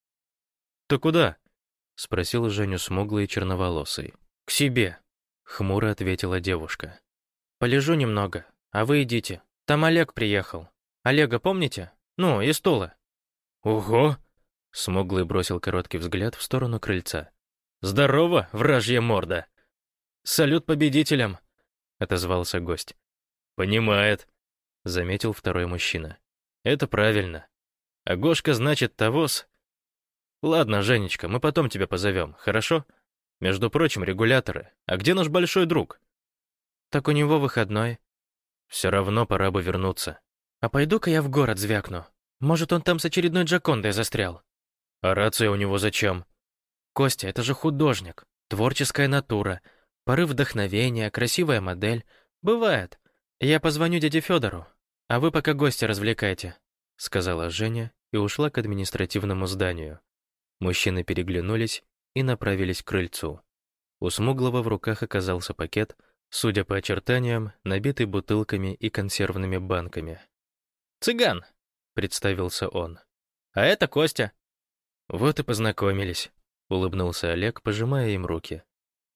«Ты куда?» — спросил Женю смуглый и черноволосый. «К себе», — хмуро ответила девушка. «Полежу немного, а вы идите. Там Олег приехал. Олега помните? Ну, из Тула». «Ого!» — смуглый бросил короткий взгляд в сторону крыльца. «Здорово, вражья морда!» «Салют победителям!» — отозвался гость. «Понимает», — заметил второй мужчина. «Это правильно. А Гошка, значит, Тавос. Ладно, Женечка, мы потом тебя позовем, хорошо? Между прочим, регуляторы. А где наш большой друг? Так у него выходной. Все равно пора бы вернуться. А пойду-ка я в город звякну. Может, он там с очередной Джакондой застрял. А рация у него зачем? Костя, это же художник. Творческая натура. Порыв вдохновения, красивая модель. Бывает. Я позвоню дяде Федору, а вы пока гостя развлекайте, сказала Женя и ушла к административному зданию. Мужчины переглянулись и направились к крыльцу. У Смуглого в руках оказался пакет, судя по очертаниям, набитый бутылками и консервными банками. «Цыган!» — представился он. «А это Костя». «Вот и познакомились», — улыбнулся Олег, пожимая им руки.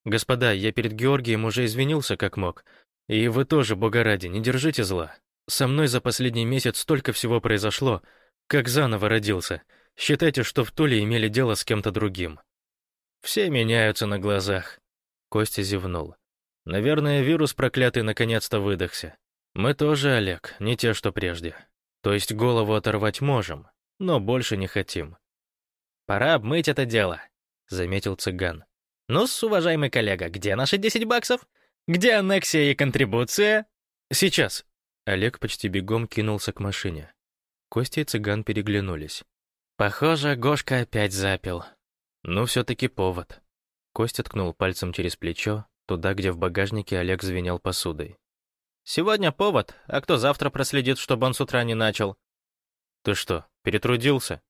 «Господа, я перед Георгием уже извинился как мог. И вы тоже, бога ради, не держите зла. Со мной за последний месяц столько всего произошло, как заново родился. Считайте, что в Туле имели дело с кем-то другим. Все меняются на глазах. Костя зевнул. Наверное, вирус проклятый наконец-то выдохся. Мы тоже, Олег, не те, что прежде. То есть голову оторвать можем, но больше не хотим. Пора обмыть это дело, заметил цыган. Ну уважаемый коллега, где наши 10 баксов? Где аннексия и контрибуция? Сейчас, Олег почти бегом кинулся к машине. Костя и цыган переглянулись. Похоже, Гошка опять запил. Ну, все-таки повод. Костя ткнул пальцем через плечо, туда, где в багажнике Олег звенел посудой. «Сегодня повод, а кто завтра проследит, чтобы он с утра не начал?» «Ты что, перетрудился?»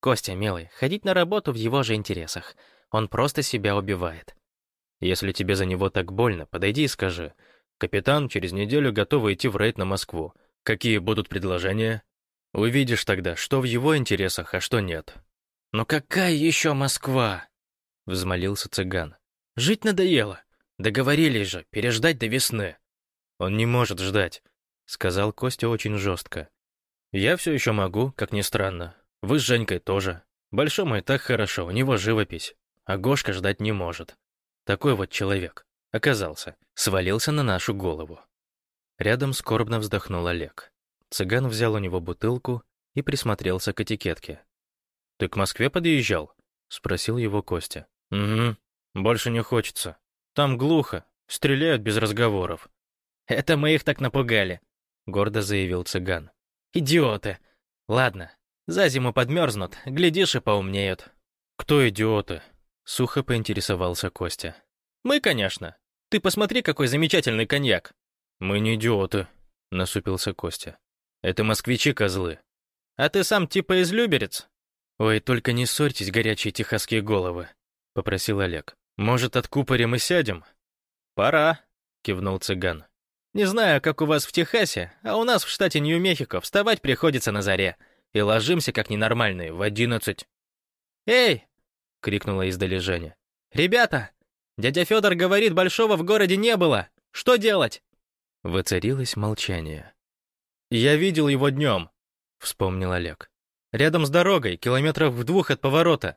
«Костя, милый, ходить на работу в его же интересах. Он просто себя убивает». «Если тебе за него так больно, подойди и скажи. Капитан через неделю готов идти в рейд на Москву. Какие будут предложения? Увидишь тогда, что в его интересах, а что нет. «Но какая еще Москва?» — взмолился цыган. «Жить надоело. Договорились же, переждать до весны». «Он не может ждать», — сказал Костя очень жестко. «Я все еще могу, как ни странно. Вы с Женькой тоже. Большому и так хорошо, у него живопись. А Гошка ждать не может. Такой вот человек. Оказался, свалился на нашу голову. Рядом скорбно вздохнул Олег. Цыган взял у него бутылку и присмотрелся к этикетке. «Ты к Москве подъезжал?» — спросил его Костя. «Угу. Больше не хочется. Там глухо. Стреляют без разговоров». «Это мы их так напугали», — гордо заявил цыган. «Идиоты! Ладно, за зиму подмерзнут, глядишь и поумнеют». «Кто идиоты?» — сухо поинтересовался Костя. «Мы, конечно. Ты посмотри, какой замечательный коньяк». «Мы не идиоты», — насупился Костя. «Это москвичи-козлы». «А ты сам типа из Люберец?» «Ой, только не ссорьтесь, горячие техасские головы», — попросил Олег. «Может, откупорим и сядем?» «Пора», — кивнул цыган. «Не знаю, как у вас в Техасе, а у нас в штате Нью-Мехико вставать приходится на заре, и ложимся, как ненормальные, в одиннадцать». «Эй!» — крикнула издали Женя. «Ребята! Дядя Федор говорит, большого в городе не было! Что делать?» Воцарилось молчание. «Я видел его днем», — вспомнил Олег. Рядом с дорогой, километров в двух от поворота.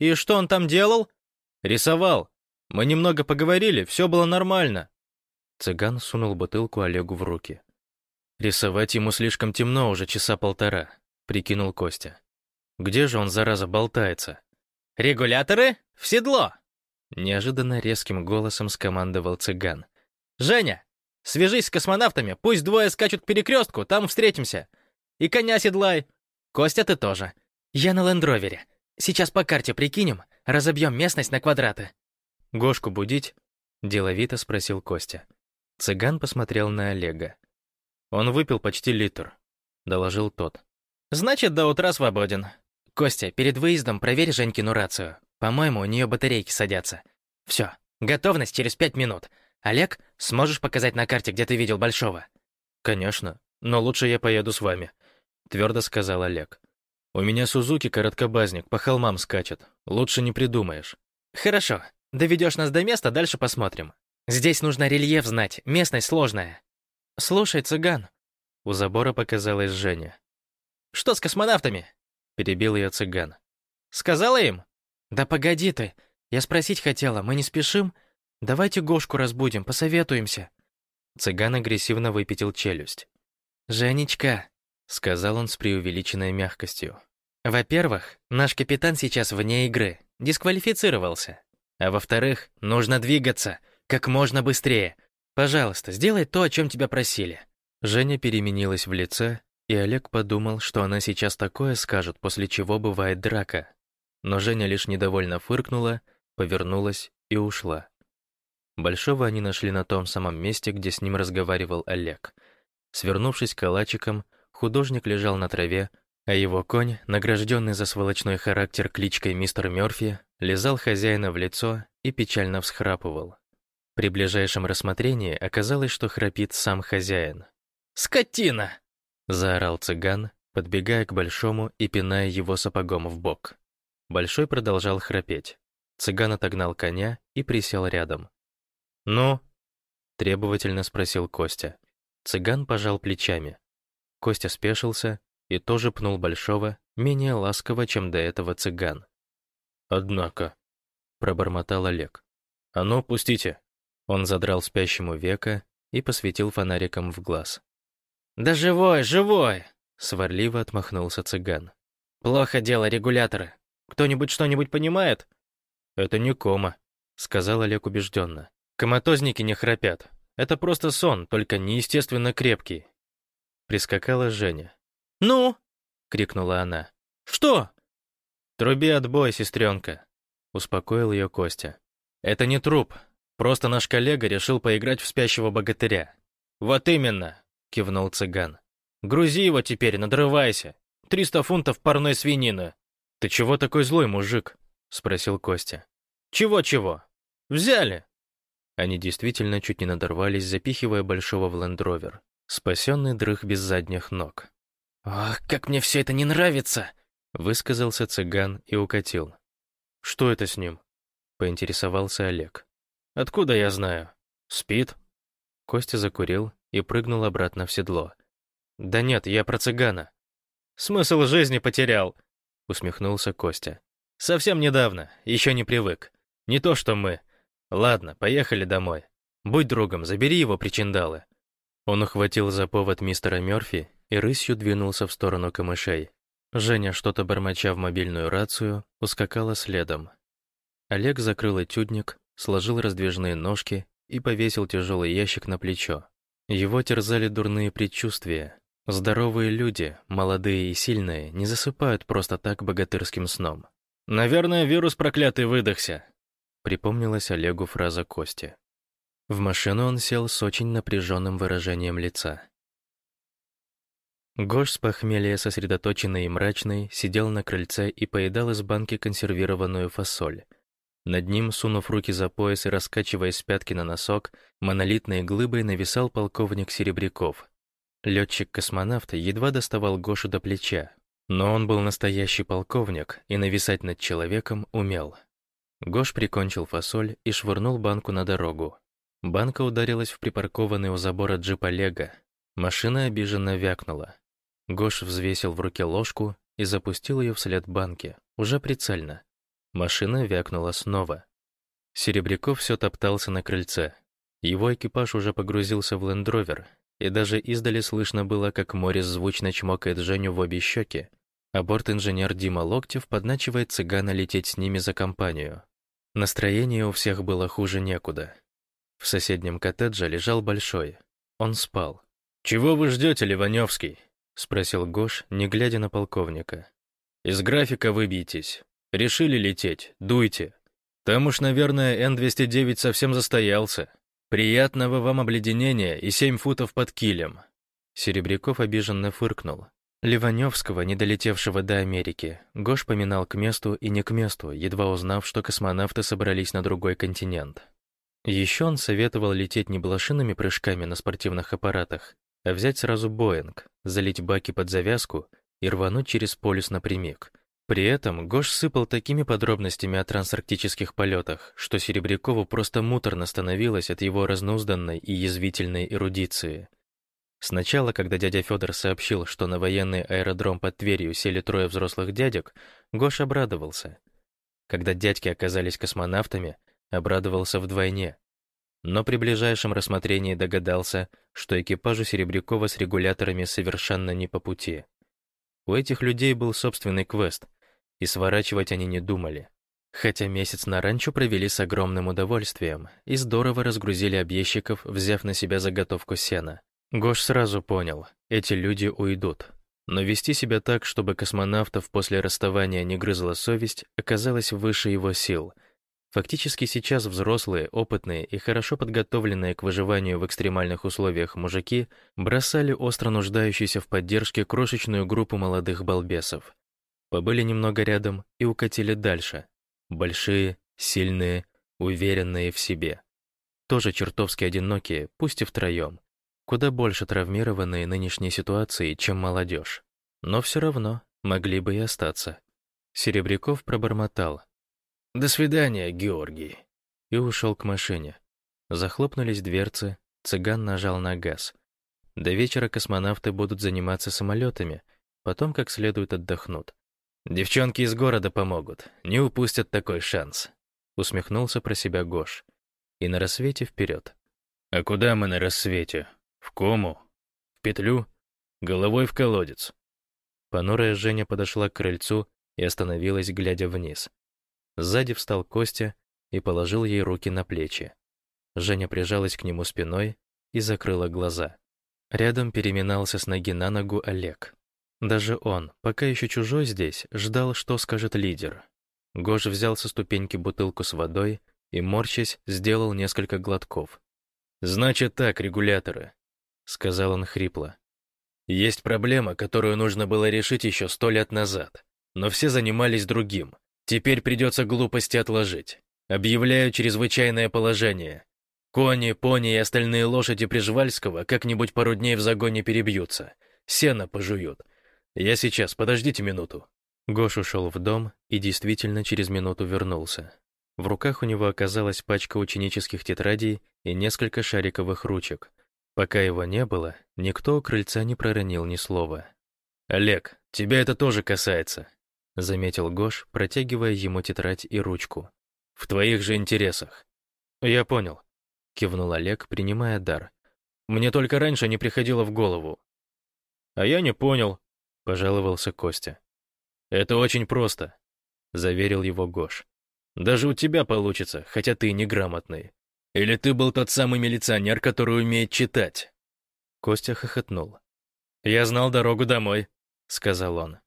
И что он там делал? Рисовал. Мы немного поговорили, все было нормально. Цыган сунул бутылку Олегу в руки. Рисовать ему слишком темно уже часа полтора, прикинул Костя. Где же он, зараза, болтается? Регуляторы? В седло! Неожиданно резким голосом скомандовал цыган. «Женя, свяжись с космонавтами, пусть двое скачут к перекрестку, там встретимся. И коня седлай, Костя, ты тоже. Я на лендровере. Сейчас по карте прикинем, разобьем местность на квадраты. Гошку будить? Деловито спросил Костя. Цыган посмотрел на Олега. Он выпил почти литр, доложил тот. Значит, до утра свободен. Костя, перед выездом проверь Женькину рацию. По-моему, у нее батарейки садятся. Все, готовность через пять минут. Олег, сможешь показать на карте, где ты видел Большого? Конечно, но лучше я поеду с вами твердо сказал Олег. «У меня Сузуки короткобазник, по холмам скачет. Лучше не придумаешь». «Хорошо. Доведешь нас до места, дальше посмотрим. Здесь нужно рельеф знать, местность сложная». «Слушай, цыган». У забора показалась Женя. «Что с космонавтами?» Перебил ее цыган. «Сказала им?» «Да погоди ты. Я спросить хотела, мы не спешим? Давайте Гошку разбудим, посоветуемся». Цыган агрессивно выпятил челюсть. «Женечка, сказал он с преувеличенной мягкостью. Во-первых, наш капитан сейчас вне игры, дисквалифицировался. А во-вторых, нужно двигаться как можно быстрее. Пожалуйста, сделай то, о чем тебя просили. Женя переменилась в лице, и Олег подумал, что она сейчас такое скажет, после чего бывает драка. Но Женя лишь недовольно фыркнула, повернулась и ушла. Большого они нашли на том самом месте, где с ним разговаривал Олег. Свернувшись калачиком, Художник лежал на траве, а его конь, награжденный за сволочной характер кличкой мистер Мёрфи, лизал хозяина в лицо и печально всхрапывал. При ближайшем рассмотрении оказалось, что храпит сам хозяин. «Скотина!» — заорал цыган, подбегая к Большому и пиная его сапогом в бок. Большой продолжал храпеть. Цыган отогнал коня и присел рядом. «Ну?» — требовательно спросил Костя. Цыган пожал плечами. Костя спешился и тоже пнул Большого, менее ласково, чем до этого цыган. «Однако», — пробормотал Олег. «А ну, пустите!» Он задрал спящему века и посветил фонариком в глаз. «Да живой, живой!» — сварливо отмахнулся цыган. «Плохо дело регуляторы. Кто-нибудь что-нибудь понимает?» «Это не кома», — сказал Олег убежденно. «Коматозники не храпят. Это просто сон, только неестественно крепкий. Прискакала Женя. «Ну?» — крикнула она. «Что?» «Труби отбой, сестренка», — успокоил ее Костя. «Это не труп. Просто наш коллега решил поиграть в спящего богатыря». «Вот именно», — кивнул цыган. «Грузи его теперь, надрывайся. Триста фунтов парной свинины». «Ты чего такой злой, мужик?» — спросил Костя. «Чего-чего? Взяли». Они действительно чуть не надорвались, запихивая Большого в лендровер. Спасенный дрых без задних ног. «Ах, как мне все это не нравится!» Высказался цыган и укатил. «Что это с ним?» Поинтересовался Олег. «Откуда я знаю? Спит?» Костя закурил и прыгнул обратно в седло. «Да нет, я про цыгана». «Смысл жизни потерял», — усмехнулся Костя. «Совсем недавно, еще не привык. Не то, что мы. Ладно, поехали домой. Будь другом, забери его причиндалы. Он ухватил за повод мистера Мёрфи и рысью двинулся в сторону камышей. Женя, что-то бормоча в мобильную рацию, ускакала следом. Олег закрыл этюдник, сложил раздвижные ножки и повесил тяжелый ящик на плечо. Его терзали дурные предчувствия. Здоровые люди, молодые и сильные, не засыпают просто так богатырским сном. «Наверное, вирус проклятый выдохся», — припомнилась Олегу фраза Кости. В машину он сел с очень напряженным выражением лица. Гош с похмелья, сосредоточенный и мрачный, сидел на крыльце и поедал из банки консервированную фасоль. Над ним, сунув руки за пояс и раскачиваясь с пятки на носок, монолитной глыбой нависал полковник Серебряков. Летчик-космонавт едва доставал Гошу до плеча, но он был настоящий полковник и нависать над человеком умел. Гош прикончил фасоль и швырнул банку на дорогу. Банка ударилась в припаркованный у забора джип Олега. Машина обиженно вякнула. Гош взвесил в руке ложку и запустил ее вслед банке, уже прицельно. Машина вякнула снова. Серебряков все топтался на крыльце. Его экипаж уже погрузился в лендровер, и даже издали слышно было, как Морис звучно чмокает Женю в обе щеки, а борт-инженер Дима Локтев подначивает цыгана лететь с ними за компанию. Настроение у всех было хуже некуда. В соседнем коттедже лежал Большой. Он спал. «Чего вы ждете, Ливаневский?» — спросил Гош, не глядя на полковника. «Из графика выбьетесь. Решили лететь, дуйте. Там уж, наверное, Н-209 совсем застоялся. Приятного вам обледенения и семь футов под килем». Серебряков обиженно фыркнул. Ливаневского, не долетевшего до Америки, Гош поминал к месту и не к месту, едва узнав, что космонавты собрались на другой континент. Еще он советовал лететь не блошиными прыжками на спортивных аппаратах, а взять сразу Боинг, залить баки под завязку и рвануть через полюс напрямик. При этом Гош сыпал такими подробностями о трансарктических полетах, что Серебрякову просто муторно становилось от его разнузданной и язвительной эрудиции. Сначала, когда дядя Федор сообщил, что на военный аэродром под Тверью сели трое взрослых дядек, Гош обрадовался. Когда дядьки оказались космонавтами, обрадовался вдвойне. Но при ближайшем рассмотрении догадался, что экипажу Серебрякова с регуляторами совершенно не по пути. У этих людей был собственный квест, и сворачивать они не думали. Хотя месяц на ранчо провели с огромным удовольствием и здорово разгрузили объездчиков, взяв на себя заготовку сена. Гош сразу понял, эти люди уйдут. Но вести себя так, чтобы космонавтов после расставания не грызла совесть, оказалось выше его сил — Фактически сейчас взрослые, опытные и хорошо подготовленные к выживанию в экстремальных условиях мужики бросали остро нуждающуюся в поддержке крошечную группу молодых балбесов. Побыли немного рядом и укатили дальше. Большие, сильные, уверенные в себе. Тоже чертовски одинокие, пусть и втроем. Куда больше травмированные нынешней ситуацией, чем молодежь. Но все равно могли бы и остаться. Серебряков пробормотал — «До свидания, Георгий», и ушел к машине. Захлопнулись дверцы, цыган нажал на газ. До вечера космонавты будут заниматься самолетами, потом как следует отдохнут. «Девчонки из города помогут, не упустят такой шанс», усмехнулся про себя Гош. И на рассвете вперед. «А куда мы на рассвете? В кому? В петлю? Головой в колодец?» Понурая Женя подошла к крыльцу и остановилась, глядя вниз. Сзади встал Костя и положил ей руки на плечи. Женя прижалась к нему спиной и закрыла глаза. Рядом переминался с ноги на ногу Олег. Даже он, пока еще чужой здесь, ждал, что скажет лидер. Гош взял со ступеньки бутылку с водой и, морщась, сделал несколько глотков. «Значит так, регуляторы», — сказал он хрипло. «Есть проблема, которую нужно было решить еще сто лет назад, но все занимались другим. Теперь придется глупости отложить. Объявляю чрезвычайное положение. Кони, пони и остальные лошади Прижвальского как-нибудь пару дней в загоне перебьются. Сено пожуют. Я сейчас, подождите минуту». Гош ушел в дом и действительно через минуту вернулся. В руках у него оказалась пачка ученических тетрадей и несколько шариковых ручек. Пока его не было, никто у крыльца не проронил ни слова. «Олег, тебя это тоже касается. — заметил Гош, протягивая ему тетрадь и ручку. «В твоих же интересах». «Я понял», — кивнул Олег, принимая дар. Мне только раньше не приходило в голову». «А я не понял», — пожаловался Костя. «Это очень просто», — заверил его Гош. «Даже у тебя получится, хотя ты неграмотный. Или ты был тот самый милиционер, который умеет читать?» Костя хохотнул. «Я знал дорогу домой», — сказал он.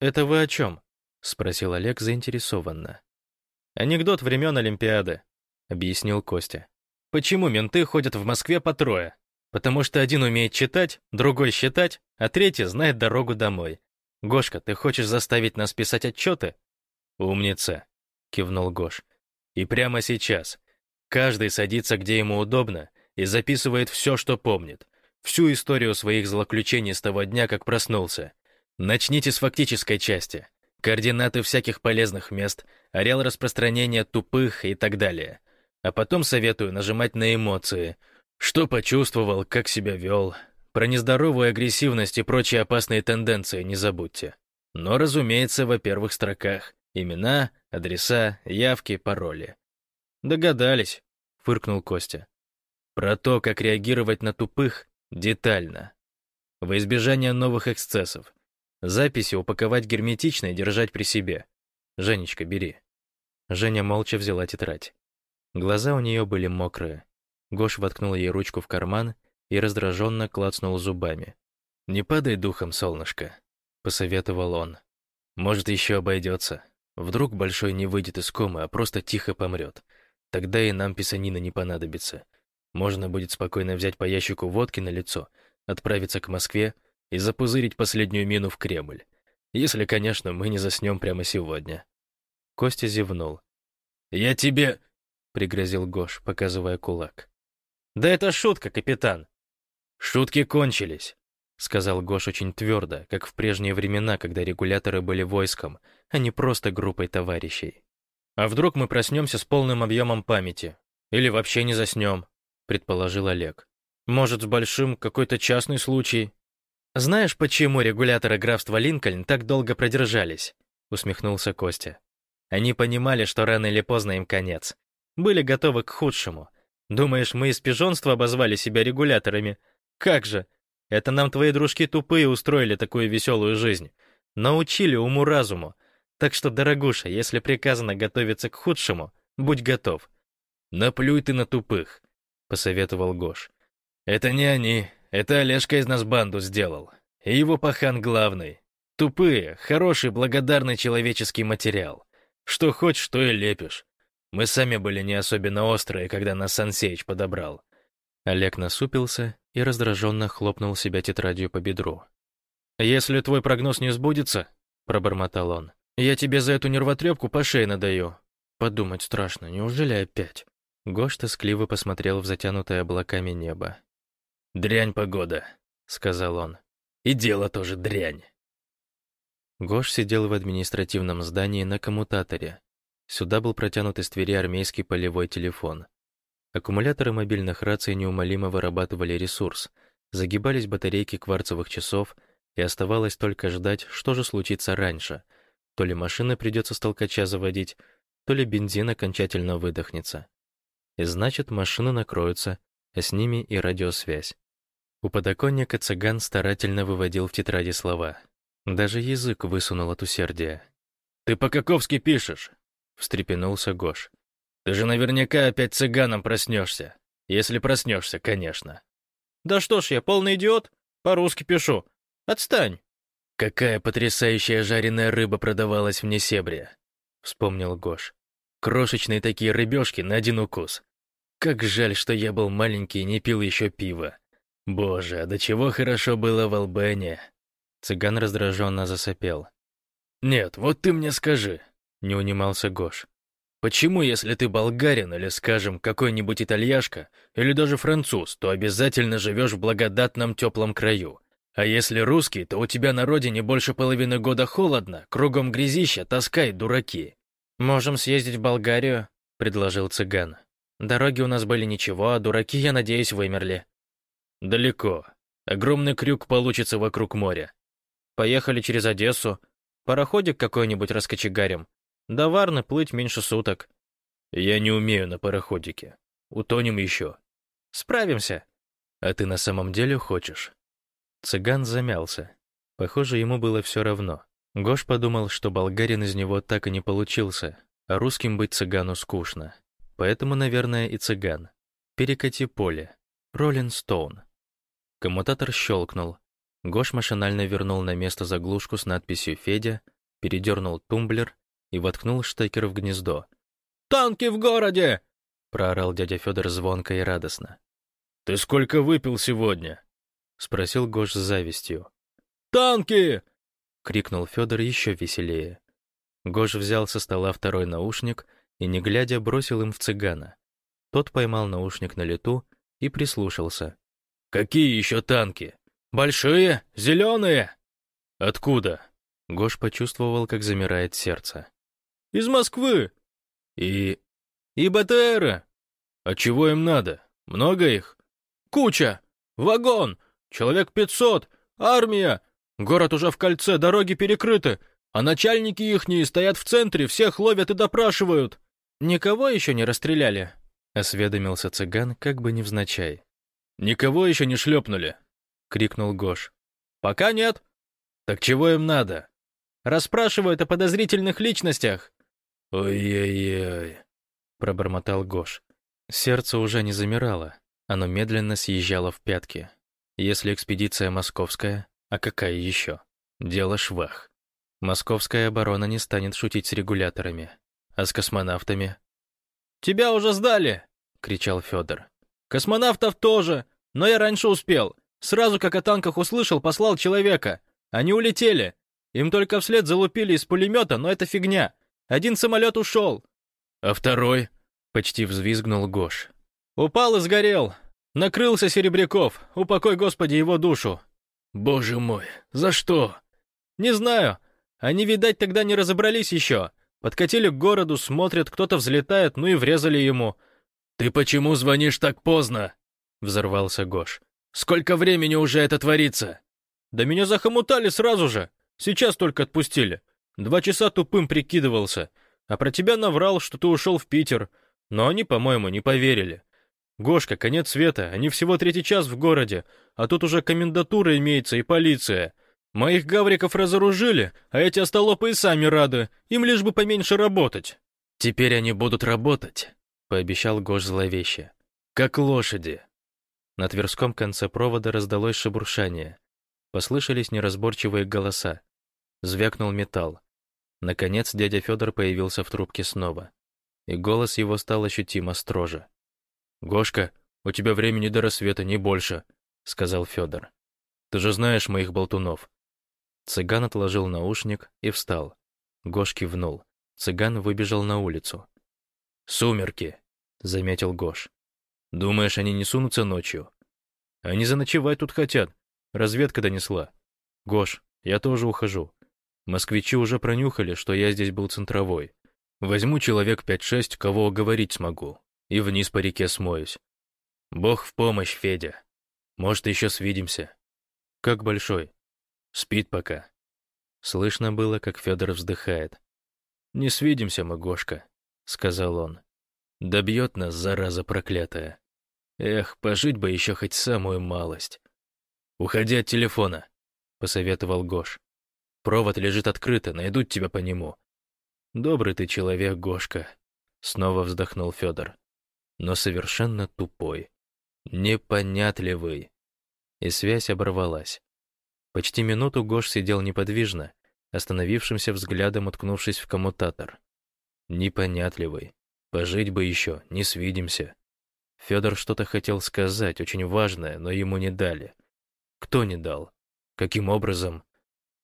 «Это вы о чем?» — спросил Олег заинтересованно. «Анекдот времен Олимпиады», — объяснил Костя. «Почему менты ходят в Москве по трое? Потому что один умеет читать, другой считать, а третий знает дорогу домой. Гошка, ты хочешь заставить нас писать отчеты?» «Умница», — кивнул Гош. «И прямо сейчас. Каждый садится, где ему удобно, и записывает все, что помнит. Всю историю своих злоключений с того дня, как проснулся. Начните с фактической части. Координаты всяких полезных мест, ареал распространения тупых и так далее. А потом советую нажимать на эмоции. Что почувствовал, как себя вел. Про нездоровую агрессивность и прочие опасные тенденции не забудьте. Но, разумеется, во первых строках. Имена, адреса, явки, пароли. «Догадались», — фыркнул Костя. «Про то, как реагировать на тупых, детально. Во избежание новых эксцессов. Записи упаковать герметично и держать при себе. Женечка, бери». Женя молча взяла тетрадь. Глаза у нее были мокрые. Гош воткнул ей ручку в карман и раздраженно клацнул зубами. «Не падай духом, солнышко», — посоветовал он. «Может, еще обойдется. Вдруг Большой не выйдет из комы, а просто тихо помрет. Тогда и нам писанина не понадобится. Можно будет спокойно взять по ящику водки на лицо, отправиться к Москве и запузырить последнюю мину в Кремль. Если, конечно, мы не заснем прямо сегодня». Костя зевнул. «Я тебе...» — пригрозил Гош, показывая кулак. «Да это шутка, капитан!» «Шутки кончились», — сказал Гош очень твердо, как в прежние времена, когда регуляторы были войском, а не просто группой товарищей. «А вдруг мы проснемся с полным объемом памяти? Или вообще не заснем?» — предположил Олег. «Может, с большим какой-то частный случай?» «Знаешь, почему регуляторы графства Линкольн так долго продержались?» — усмехнулся Костя. «Они понимали, что рано или поздно им конец. Были готовы к худшему. Думаешь, мы из пижонства обозвали себя регуляторами? Как же! Это нам твои дружки тупые устроили такую веселую жизнь. Научили уму-разуму. Так что, дорогуша, если приказано готовиться к худшему, будь готов. «Наплюй ты на тупых», — посоветовал Гош. «Это не они, это Олежка из нас банду сделал. И его пахан главный. Тупые, хороший, благодарный человеческий материал. Что хочешь, то и лепишь. Мы сами были не особенно острые, когда нас Сансеич подобрал». Олег насупился и раздраженно хлопнул себя тетрадью по бедру. «Если твой прогноз не сбудется», — пробормотал он, — «я тебе за эту нервотрепку по шее надаю. Подумать страшно, неужели опять?» Гош тоскливо посмотрел в затянутое облаками небо. «Дрянь погода», — сказал он. «И дело тоже дрянь». Гош сидел в административном здании на коммутаторе, Сюда был протянут из Твери армейский полевой телефон. Аккумуляторы мобильных раций неумолимо вырабатывали ресурс, загибались батарейки кварцевых часов, и оставалось только ждать, что же случится раньше. То ли машина придется с толкача заводить, то ли бензин окончательно выдохнется. И значит, машины накроются, а с ними и радиосвязь. У подоконника цыган старательно выводил в тетради слова. Даже язык высунул от усердия. «Ты по-каковски пишешь?» Встрепенулся Гош. «Ты же наверняка опять цыганом проснешься. Если проснешься, конечно». «Да что ж я, полный идиот? По-русски пишу. Отстань!» «Какая потрясающая жареная рыба продавалась в Несебре!» — вспомнил Гош. «Крошечные такие рыбешки на один укус. Как жаль, что я был маленький и не пил еще пива. Боже, а до чего хорошо было в Албане!» Цыган раздраженно засопел. «Нет, вот ты мне скажи, — не унимался Гош. «Почему, если ты болгарин или, скажем, какой-нибудь итальяшка, или даже француз, то обязательно живешь в благодатном теплом краю? А если русский, то у тебя на родине больше половины года холодно, кругом грязища, тоска и дураки». «Можем съездить в Болгарию», — предложил цыган. «Дороги у нас были ничего, а дураки, я надеюсь, вымерли». «Далеко. Огромный крюк получится вокруг моря. Поехали через Одессу. Пароходик какой-нибудь раскочегарим. До Варны плыть меньше суток. Я не умею на пароходике. Утонем еще. Справимся. А ты на самом деле хочешь?» Цыган замялся. Похоже, ему было все равно. Гош подумал, что болгарин из него так и не получился, а русским быть цыгану скучно. Поэтому, наверное, и цыган. Перекати поле. Роллин Стоун. Коммутатор щелкнул. Гош машинально вернул на место заглушку с надписью «Федя», передернул тумблер и воткнул штекер в гнездо. «Танки в городе!» — проорал дядя Федор звонко и радостно. «Ты сколько выпил сегодня?» — спросил Гош с завистью. «Танки!» — крикнул Федор еще веселее. Гош взял со стола второй наушник и, не глядя, бросил им в цыгана. Тот поймал наушник на лету и прислушался. «Какие еще танки? Большие? Зеленые?» «Откуда?» Гош почувствовал, как замирает сердце. «Из Москвы!» «И...» «И БТРы!» «А чего им надо? Много их?» «Куча! Вагон! Человек пятьсот! Армия! Город уже в кольце, дороги перекрыты, а начальники ихние стоят в центре, всех ловят и допрашивают!» «Никого еще не расстреляли?» — осведомился цыган, как бы невзначай. «Никого еще не шлепнули?» — крикнул Гош. «Пока нет». «Так чего им надо?» «Расспрашивают о подозрительных личностях». «Ой-ой-ой», — пробормотал Гош. Сердце уже не замирало, оно медленно съезжало в пятки. Если экспедиция московская, а какая еще? Дело швах. Московская оборона не станет шутить с регуляторами. А с космонавтами? «Тебя уже сдали!» — кричал Федор. «Космонавтов тоже! Но я раньше успел. Сразу как о танках услышал, послал человека. Они улетели. Им только вслед залупили из пулемета, но это фигня. Один самолет ушел. А второй? Почти взвизгнул Гош. Упал и сгорел. Накрылся Серебряков. Упокой, Господи, его душу. Боже мой, за что? Не знаю. Они, видать, тогда не разобрались еще. Подкатили к городу, смотрят, кто-то взлетает, ну и врезали ему. «Ты почему звонишь так поздно?» — взорвался Гош. «Сколько времени уже это творится?» «Да меня захомутали сразу же. Сейчас только отпустили. Два часа тупым прикидывался. А про тебя наврал, что ты ушел в Питер. Но они, по-моему, не поверили. Гошка, конец света, они всего третий час в городе, а тут уже комендатура имеется и полиция. Моих гавриков разоружили, а эти остолопы и сами рады, им лишь бы поменьше работать». «Теперь они будут работать», — пообещал Гош зловеще. «Как лошади». На Тверском конце провода раздалось шебуршание. Послышались неразборчивые голоса. Звякнул металл. Наконец дядя Федор появился в трубке снова. И голос его стал ощутимо строже. «Гошка, у тебя времени до рассвета, не больше», — сказал Федор. «Ты же знаешь моих болтунов. Цыган отложил наушник и встал. Гош кивнул. Цыган выбежал на улицу. «Сумерки», — заметил Гош. «Думаешь, они не сунутся ночью?» «Они заночевать тут хотят. Разведка донесла. Гош, я тоже ухожу. Москвичи уже пронюхали, что я здесь был центровой. Возьму человек пять-шесть, кого уговорить смогу, и вниз по реке смоюсь. Бог в помощь, Федя. Может, еще свидимся. Как большой? Спит пока. Слышно было, как Федор вздыхает. «Не свидимся мы, Гошка», — сказал он. «Добьет нас, зараза проклятая. Эх, пожить бы еще хоть самую малость». «Уходи от телефона», — посоветовал Гош. «Провод лежит открыто, найдут тебя по нему». «Добрый ты человек, Гошка», — снова вздохнул Федор. «Но совершенно тупой, непонятливый». И связь оборвалась. Почти минуту Гош сидел неподвижно, остановившимся взглядом уткнувшись в коммутатор. Непонятливый. Пожить бы еще, не свидимся. Федор что-то хотел сказать, очень важное, но ему не дали. Кто не дал? Каким образом?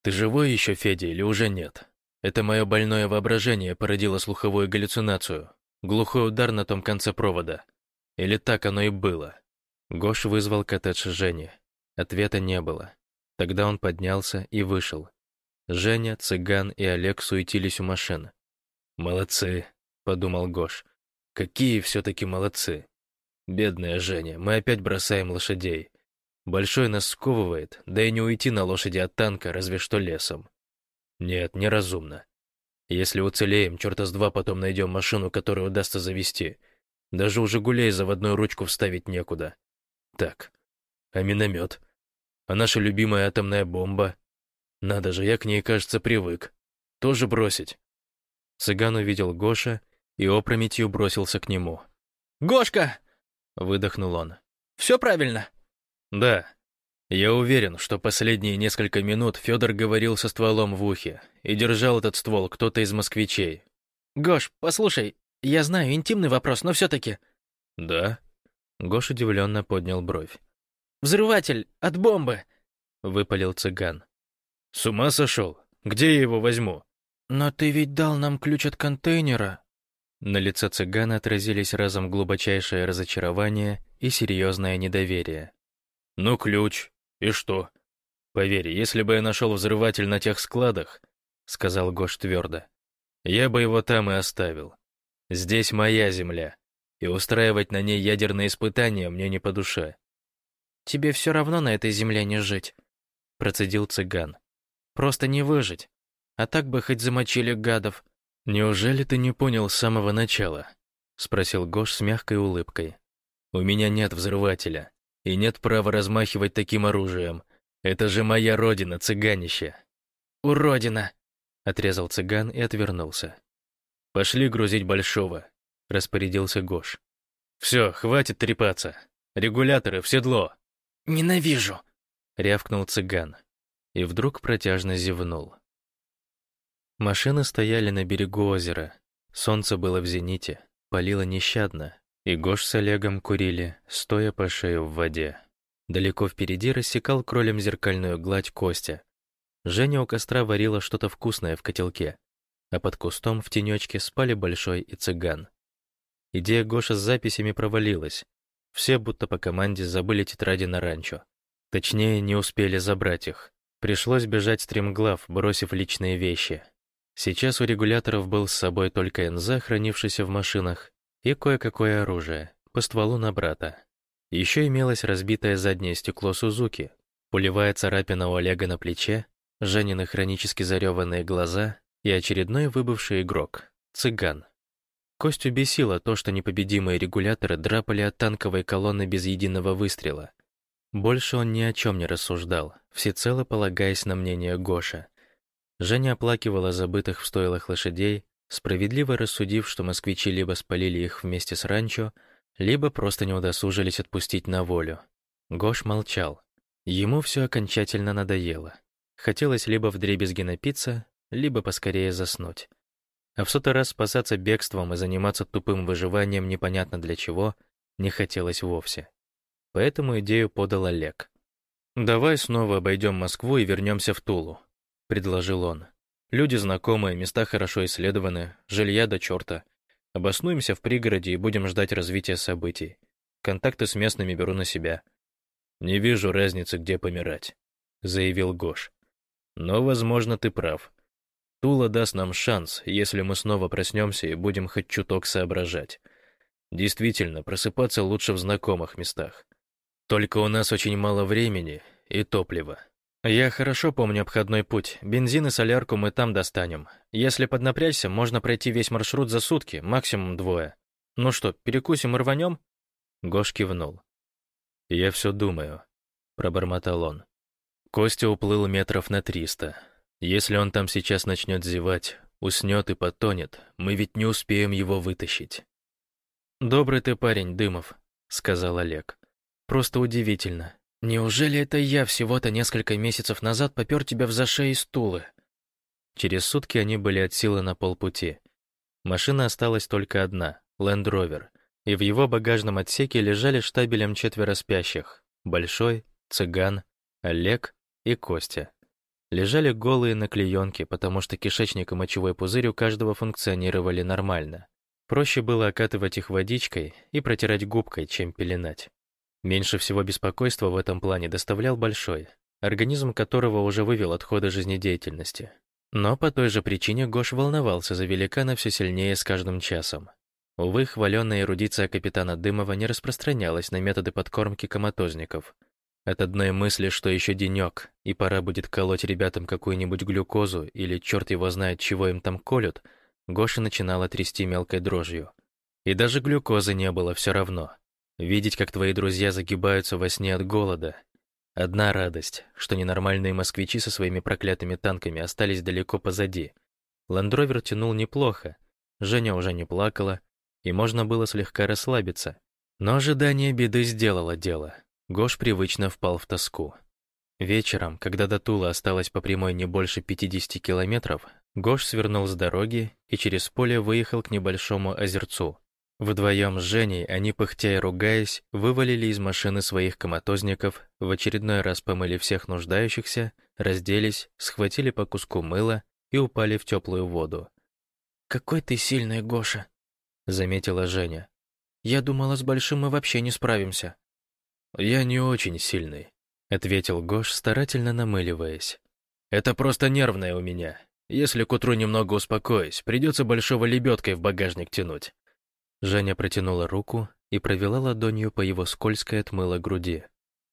Ты живой еще, Федя, или уже нет? Это мое больное воображение породило слуховую галлюцинацию. Глухой удар на том конце провода. Или так оно и было? Гош вызвал коттедж Жени. Ответа не было. Тогда он поднялся и вышел. Женя, Цыган и Олег суетились у машины. «Молодцы», — подумал Гош. «Какие все-таки молодцы. Бедная Женя, мы опять бросаем лошадей. Большой нас сковывает, да и не уйти на лошади от танка, разве что лесом. Нет, неразумно. Если уцелеем, черта с два потом найдем машину, которую удастся завести. Даже у «Жигулей» заводную ручку вставить некуда. Так, А миномет? А наша любимая атомная бомба? Надо же, я к ней, кажется, привык. Тоже бросить?» Цыган увидел Гоша и опрометью бросился к нему. «Гошка!» — выдохнул он. «Все правильно?» «Да. Я уверен, что последние несколько минут Федор говорил со стволом в ухе, и держал этот ствол кто-то из москвичей». «Гош, послушай, я знаю, интимный вопрос, но все-таки...» «Да?» Гош удивленно поднял бровь. «Взрыватель от бомбы!» — выпалил цыган. «С ума сошел? Где я его возьму?» «Но ты ведь дал нам ключ от контейнера». На лице цыгана отразились разом глубочайшее разочарование и серьезное недоверие. «Ну, ключ. И что? Поверь, если бы я нашел взрыватель на тех складах, — сказал Гош твердо, — я бы его там и оставил. Здесь моя земля, и устраивать на ней ядерные испытания мне не по душе». «Тебе все равно на этой земле не жить», — процедил цыган. «Просто не выжить. А так бы хоть замочили гадов». «Неужели ты не понял с самого начала?» — спросил Гош с мягкой улыбкой. «У меня нет взрывателя, и нет права размахивать таким оружием. Это же моя родина, цыганище!» «Уродина!» — отрезал цыган и отвернулся. «Пошли грузить Большого», — распорядился Гош. «Все, хватит трепаться. Регуляторы в седло!» «Ненавижу!» — рявкнул цыган. И вдруг протяжно зевнул. Машины стояли на берегу озера. Солнце было в зените, палило нещадно, и Гош с Олегом курили, стоя по шею в воде. Далеко впереди рассекал кролем зеркальную гладь Костя. Женя у костра варила что-то вкусное в котелке, а под кустом в тенечке спали Большой и Цыган. Идея Гоша с записями провалилась. Все будто по команде забыли тетради на ранчо. Точнее, не успели забрать их. Пришлось бежать стремглав, бросив личные вещи. Сейчас у регуляторов был с собой только НЗ, хранившийся в машинах, и кое-какое оружие, по стволу на брата. Еще имелось разбитое заднее стекло Сузуки, пулевая царапина у Олега на плече, Женины хронически зареванные глаза и очередной выбывший игрок — цыган. Костю бесило то, что непобедимые регуляторы драпали от танковой колонны без единого выстрела. Больше он ни о чем не рассуждал, всецело полагаясь на мнение Гоша — Женя оплакивала забытых в стойлах лошадей, справедливо рассудив, что москвичи либо спалили их вместе с ранчо, либо просто не удосужились отпустить на волю. Гош молчал. Ему все окончательно надоело. Хотелось либо вдребезги напиться, либо поскорее заснуть. А в сотый раз спасаться бегством и заниматься тупым выживанием непонятно для чего не хотелось вовсе. Поэтому идею подал Олег. «Давай снова обойдем Москву и вернемся в Тулу. — предложил он. «Люди знакомые, места хорошо исследованы, жилья до черта. Обоснуемся в пригороде и будем ждать развития событий. Контакты с местными беру на себя». «Не вижу разницы, где помирать», — заявил Гош. «Но, возможно, ты прав. Тула даст нам шанс, если мы снова проснемся и будем хоть чуток соображать. Действительно, просыпаться лучше в знакомых местах. Только у нас очень мало времени и топлива. «Я хорошо помню обходной путь. Бензин и солярку мы там достанем. Если поднапрячься, можно пройти весь маршрут за сутки, максимум двое. Ну что, перекусим и рванем?» Гош кивнул. «Я все думаю», — пробормотал он. Костя уплыл метров на триста. Если он там сейчас начнет зевать, уснет и потонет, мы ведь не успеем его вытащить. «Добрый ты парень, Дымов», — сказал Олег. «Просто удивительно. Неужели это я всего-то несколько месяцев назад попер тебя в зашей из Тулы? Через сутки они были от силы на полпути. Машина осталась только одна — Land Rover, и в его багажном отсеке лежали штабелем четверо спящих — Большой, Цыган, Олег и Костя. Лежали голые на клеенке, потому что кишечник и мочевой пузырь у каждого функционировали нормально. Проще было окатывать их водичкой и протирать губкой, чем пеленать. Меньше всего беспокойства в этом плане доставлял Большой, организм которого уже вывел отходы жизнедеятельности. Но по той же причине Гош волновался за великана все сильнее с каждым часом. Увы, хваленная эрудиция капитана Дымова не распространялась на методы подкормки коматозников. От одной мысли, что еще денек, и пора будет колоть ребятам какую-нибудь глюкозу или черт его знает, чего им там колют, Гоша начинала трясти мелкой дрожью. И даже глюкозы не было все равно. Видеть, как твои друзья загибаются во сне от голода. Одна радость, что ненормальные москвичи со своими проклятыми танками остались далеко позади. Ландровер тянул неплохо, Женя уже не плакала, и можно было слегка расслабиться. Но ожидание беды сделало дело. Гош привычно впал в тоску. Вечером, когда до Тула осталось по прямой не больше 50 километров, Гош свернул с дороги и через поле выехал к небольшому озерцу. Вдвоем с Женей они, пыхтя и ругаясь, вывалили из машины своих коматозников, в очередной раз помыли всех нуждающихся, разделись, схватили по куску мыла и упали в теплую воду. «Какой ты сильный, Гоша», — заметила Женя. «Я думала, с Большим мы вообще не справимся». «Я не очень сильный», — ответил Гош, старательно намыливаясь. «Это просто нервное у меня. Если к утру немного успокоюсь, придется большого лебедкой в багажник тянуть». Женя протянула руку и провела ладонью по его скользкой отмыло груди.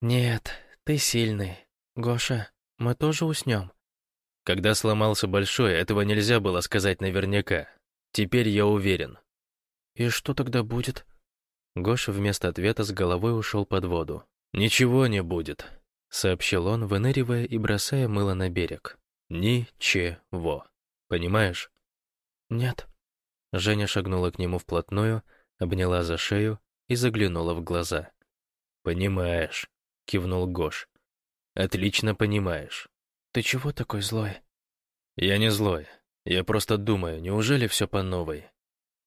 «Нет, ты сильный. Гоша, мы тоже уснем?» Когда сломался большой, этого нельзя было сказать наверняка. Теперь я уверен. «И что тогда будет?» Гоша вместо ответа с головой ушел под воду. «Ничего не будет», — сообщил он, выныривая и бросая мыло на берег. «Ничего. Понимаешь?» «Нет». Женя шагнула к нему вплотную, обняла за шею и заглянула в глаза. «Понимаешь», — кивнул Гош. «Отлично понимаешь. «Ты чего такой злой?» «Я не злой. Я просто думаю, неужели все по новой?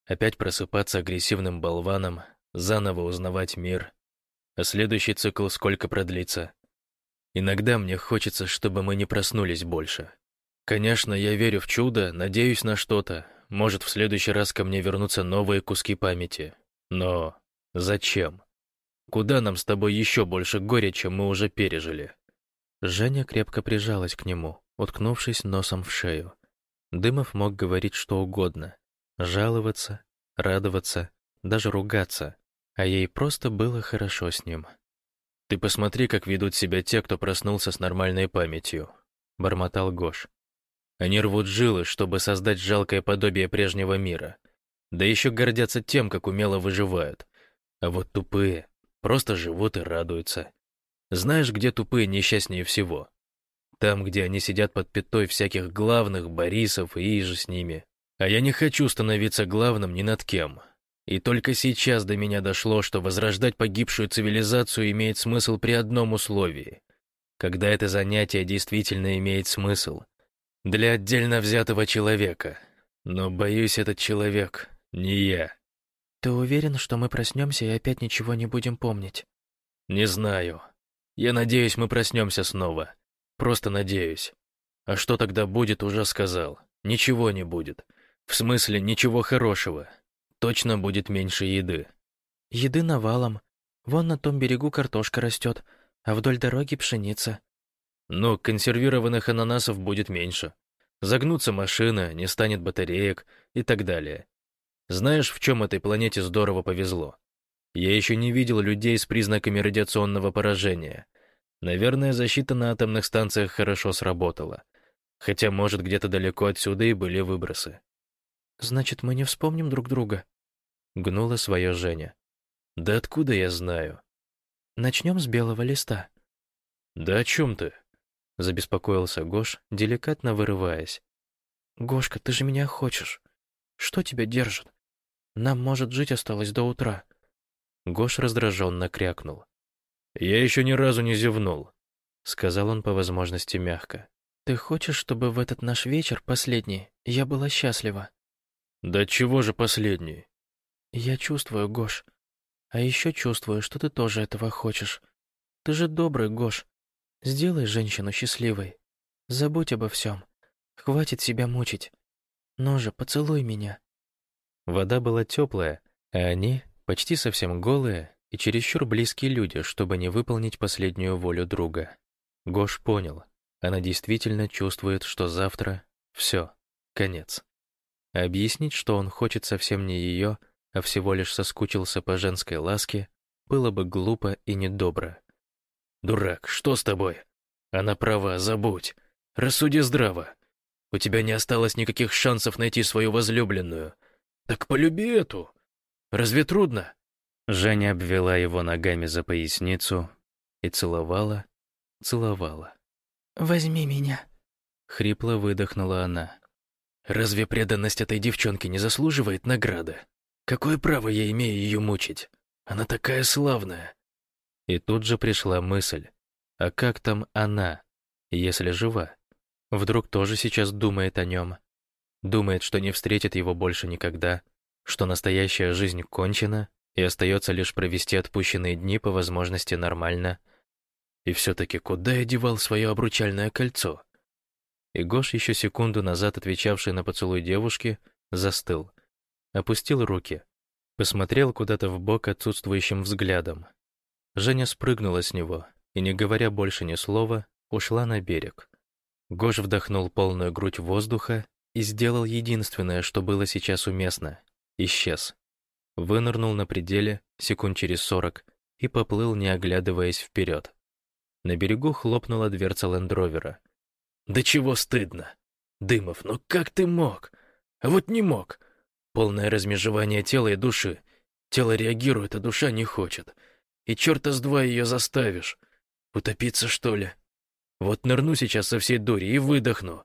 Опять просыпаться агрессивным болваном, заново узнавать мир. А следующий цикл сколько продлится? Иногда мне хочется, чтобы мы не проснулись больше. Конечно, я верю в чудо, надеюсь на что-то. Может, в следующий раз ко мне вернутся новые куски памяти. Но зачем? Куда нам с тобой еще больше горя, чем мы уже пережили?» Женя крепко прижалась к нему, уткнувшись носом в шею. Дымов мог говорить что угодно. Жаловаться, радоваться, даже ругаться. А ей просто было хорошо с ним. «Ты посмотри, как ведут себя те, кто проснулся с нормальной памятью», — бормотал Гош. «Они рвут жилы, чтобы создать жалкое подобие прежнего мира. Да еще гордятся тем, как умело выживают. А вот тупые просто живут и радуются. Знаешь, где тупые несчастнее всего? Там, где они сидят под пятой всяких главных, Борисов и иже с ними. А я не хочу становиться главным ни над кем. И только сейчас до меня дошло, что возрождать погибшую цивилизацию имеет смысл при одном условии. Когда это занятие действительно имеет смысл. Для отдельно взятого человека. Но, боюсь, этот человек не я. Ты уверен, что мы проснемся и опять ничего не будем помнить? Не знаю. Я надеюсь, мы проснемся снова. Просто надеюсь. А что тогда будет, уже сказал. Ничего не будет. В смысле, ничего хорошего. Точно будет меньше еды. Еды навалом. Вон на том берегу картошка растет, а вдоль дороги пшеница. Но консервированных ананасов будет меньше. Загнутся машина, не станет батареек и так далее. Знаешь, в чем этой планете здорово повезло? Я еще не видел людей с признаками радиационного поражения. Наверное, защита на атомных станциях хорошо сработала. Хотя, может, где-то далеко отсюда и были выбросы. «Значит, мы не вспомним друг друга?» Гнула свое Женя. «Да откуда я знаю?» «Начнем с белого листа». «Да о чем ты?» Забеспокоился Гош, деликатно вырываясь. «Гошка, ты же меня хочешь. Что тебя держит? Нам, может, жить осталось до утра. Гош раздраженно крякнул. «Я еще ни разу не зевнул», — сказал он по возможности мягко. «Ты хочешь, чтобы в этот наш вечер, последний, я была счастлива?» «Да чего же последний?» «Я чувствую, Гош. А еще чувствую, что ты тоже этого хочешь. Ты же добрый, Гош. Сделай женщину счастливой. Забудь обо всем. Хватит себя мучить. Ну же, поцелуй меня». Вода была теплая, а они Почти совсем голые и чересчур близкие люди, чтобы не выполнить последнюю волю друга. Гош понял, она действительно чувствует, что завтра все, конец. Объяснить, что он хочет совсем не ее, а всего лишь соскучился по женской ласке, было бы глупо и недобро. «Дурак, что с тобой? Она права, забудь. Рассуди здраво. У тебя не осталось никаких шансов найти свою возлюбленную. Так полюби эту. Разве трудно? Женя обвела его ногами за поясницу и целовала, целовала. «Возьми меня», — хрипло выдохнула она. «Разве преданность этой девчонки не заслуживает награды? Какое право я имею ее мучить? Она такая славная!» И тут же пришла мысль, а как там она, если жива? Вдруг тоже сейчас думает о нем? Думает, что не встретит его больше никогда, что настоящая жизнь кончена и остается лишь провести отпущенные дни по возможности нормально. И все-таки куда я девал свое обручальное кольцо? И Гош, еще секунду назад отвечавший на поцелуй девушки, застыл. Опустил руки, посмотрел куда-то в бок отсутствующим взглядом. Женя спрыгнула с него и, не говоря больше ни слова, ушла на берег. Гош вдохнул полную грудь воздуха и сделал единственное, что было сейчас уместно — исчез. Вынырнул на пределе, секунд через сорок, и поплыл, не оглядываясь вперед. На берегу хлопнула дверца лендровера. Да чего стыдно. Дымов, ну как ты мог? А вот не мог. Полное размежевание тела и души. Тело реагирует, а душа не хочет. И черта с два ее заставишь. Утопиться, что ли? Вот нырну сейчас со всей дури и выдохну.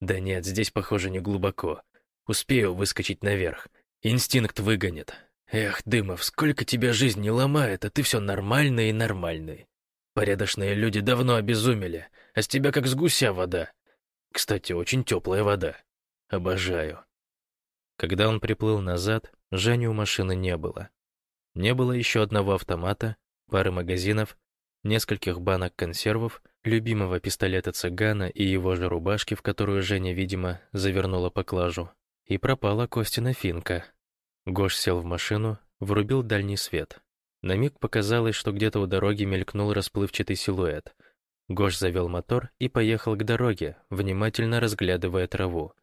Да нет, здесь, похоже, не глубоко. Успею выскочить наверх. Инстинкт выгонит. Эх, Дымов, сколько тебя жизнь не ломает, а ты все нормальный и нормальный. Порядочные люди давно обезумели, а с тебя как с гуся вода. Кстати, очень теплая вода. Обожаю. Когда он приплыл назад, Жени у машины не было. Не было еще одного автомата, пары магазинов, нескольких банок консервов, любимого пистолета цыгана и его же рубашки, в которую Женя, видимо, завернула поклажу, и пропала Костина финка. Гош сел в машину, врубил дальний свет. На миг показалось, что где-то у дороги мелькнул расплывчатый силуэт. Гош завел мотор и поехал к дороге, внимательно разглядывая траву.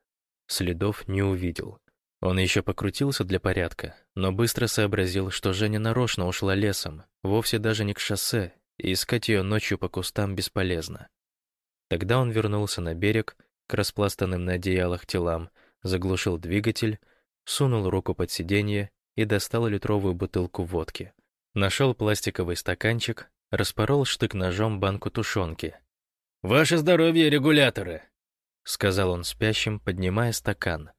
Следов не увидел. Он еще покрутился для порядка, но быстро сообразил, что Женя нарочно ушла лесом, вовсе даже не к шоссе, и искать ее ночью по кустам бесполезно. Тогда он вернулся на берег, к распластанным на одеялах телам, заглушил двигатель, сунул руку под сиденье и достал литровую бутылку водки. Нашел пластиковый стаканчик, распорол штык-ножом банку тушенки. «Ваше здоровье, регуляторы!» — сказал он спящим, поднимая стакан.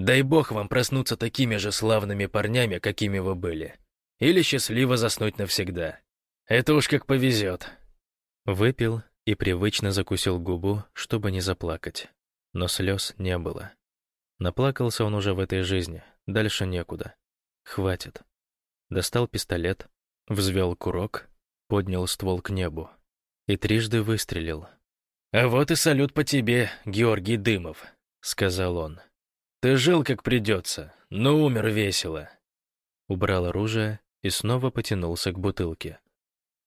«Дай бог вам проснуться такими же славными парнями, какими вы были. Или счастливо заснуть навсегда. Это уж как повезет». Выпил и привычно закусил губу, чтобы не заплакать. Но слез не было. Наплакался он уже в этой жизни, дальше некуда. Хватит. Достал пистолет, взвел курок, поднял ствол к небу и трижды выстрелил. «А вот и салют по тебе, Георгий Дымов», — сказал он. «Ты жил как придется, но умер весело». Убрал оружие и снова потянулся к бутылке.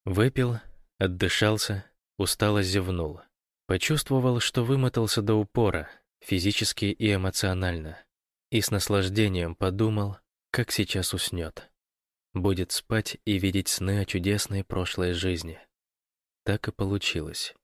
Выпил, отдышался, устало зевнул. Почувствовал, что вымотался до упора, физически и эмоционально, и с наслаждением подумал, как сейчас уснет. Будет спать и видеть сны о чудесной прошлой жизни. Так и получилось.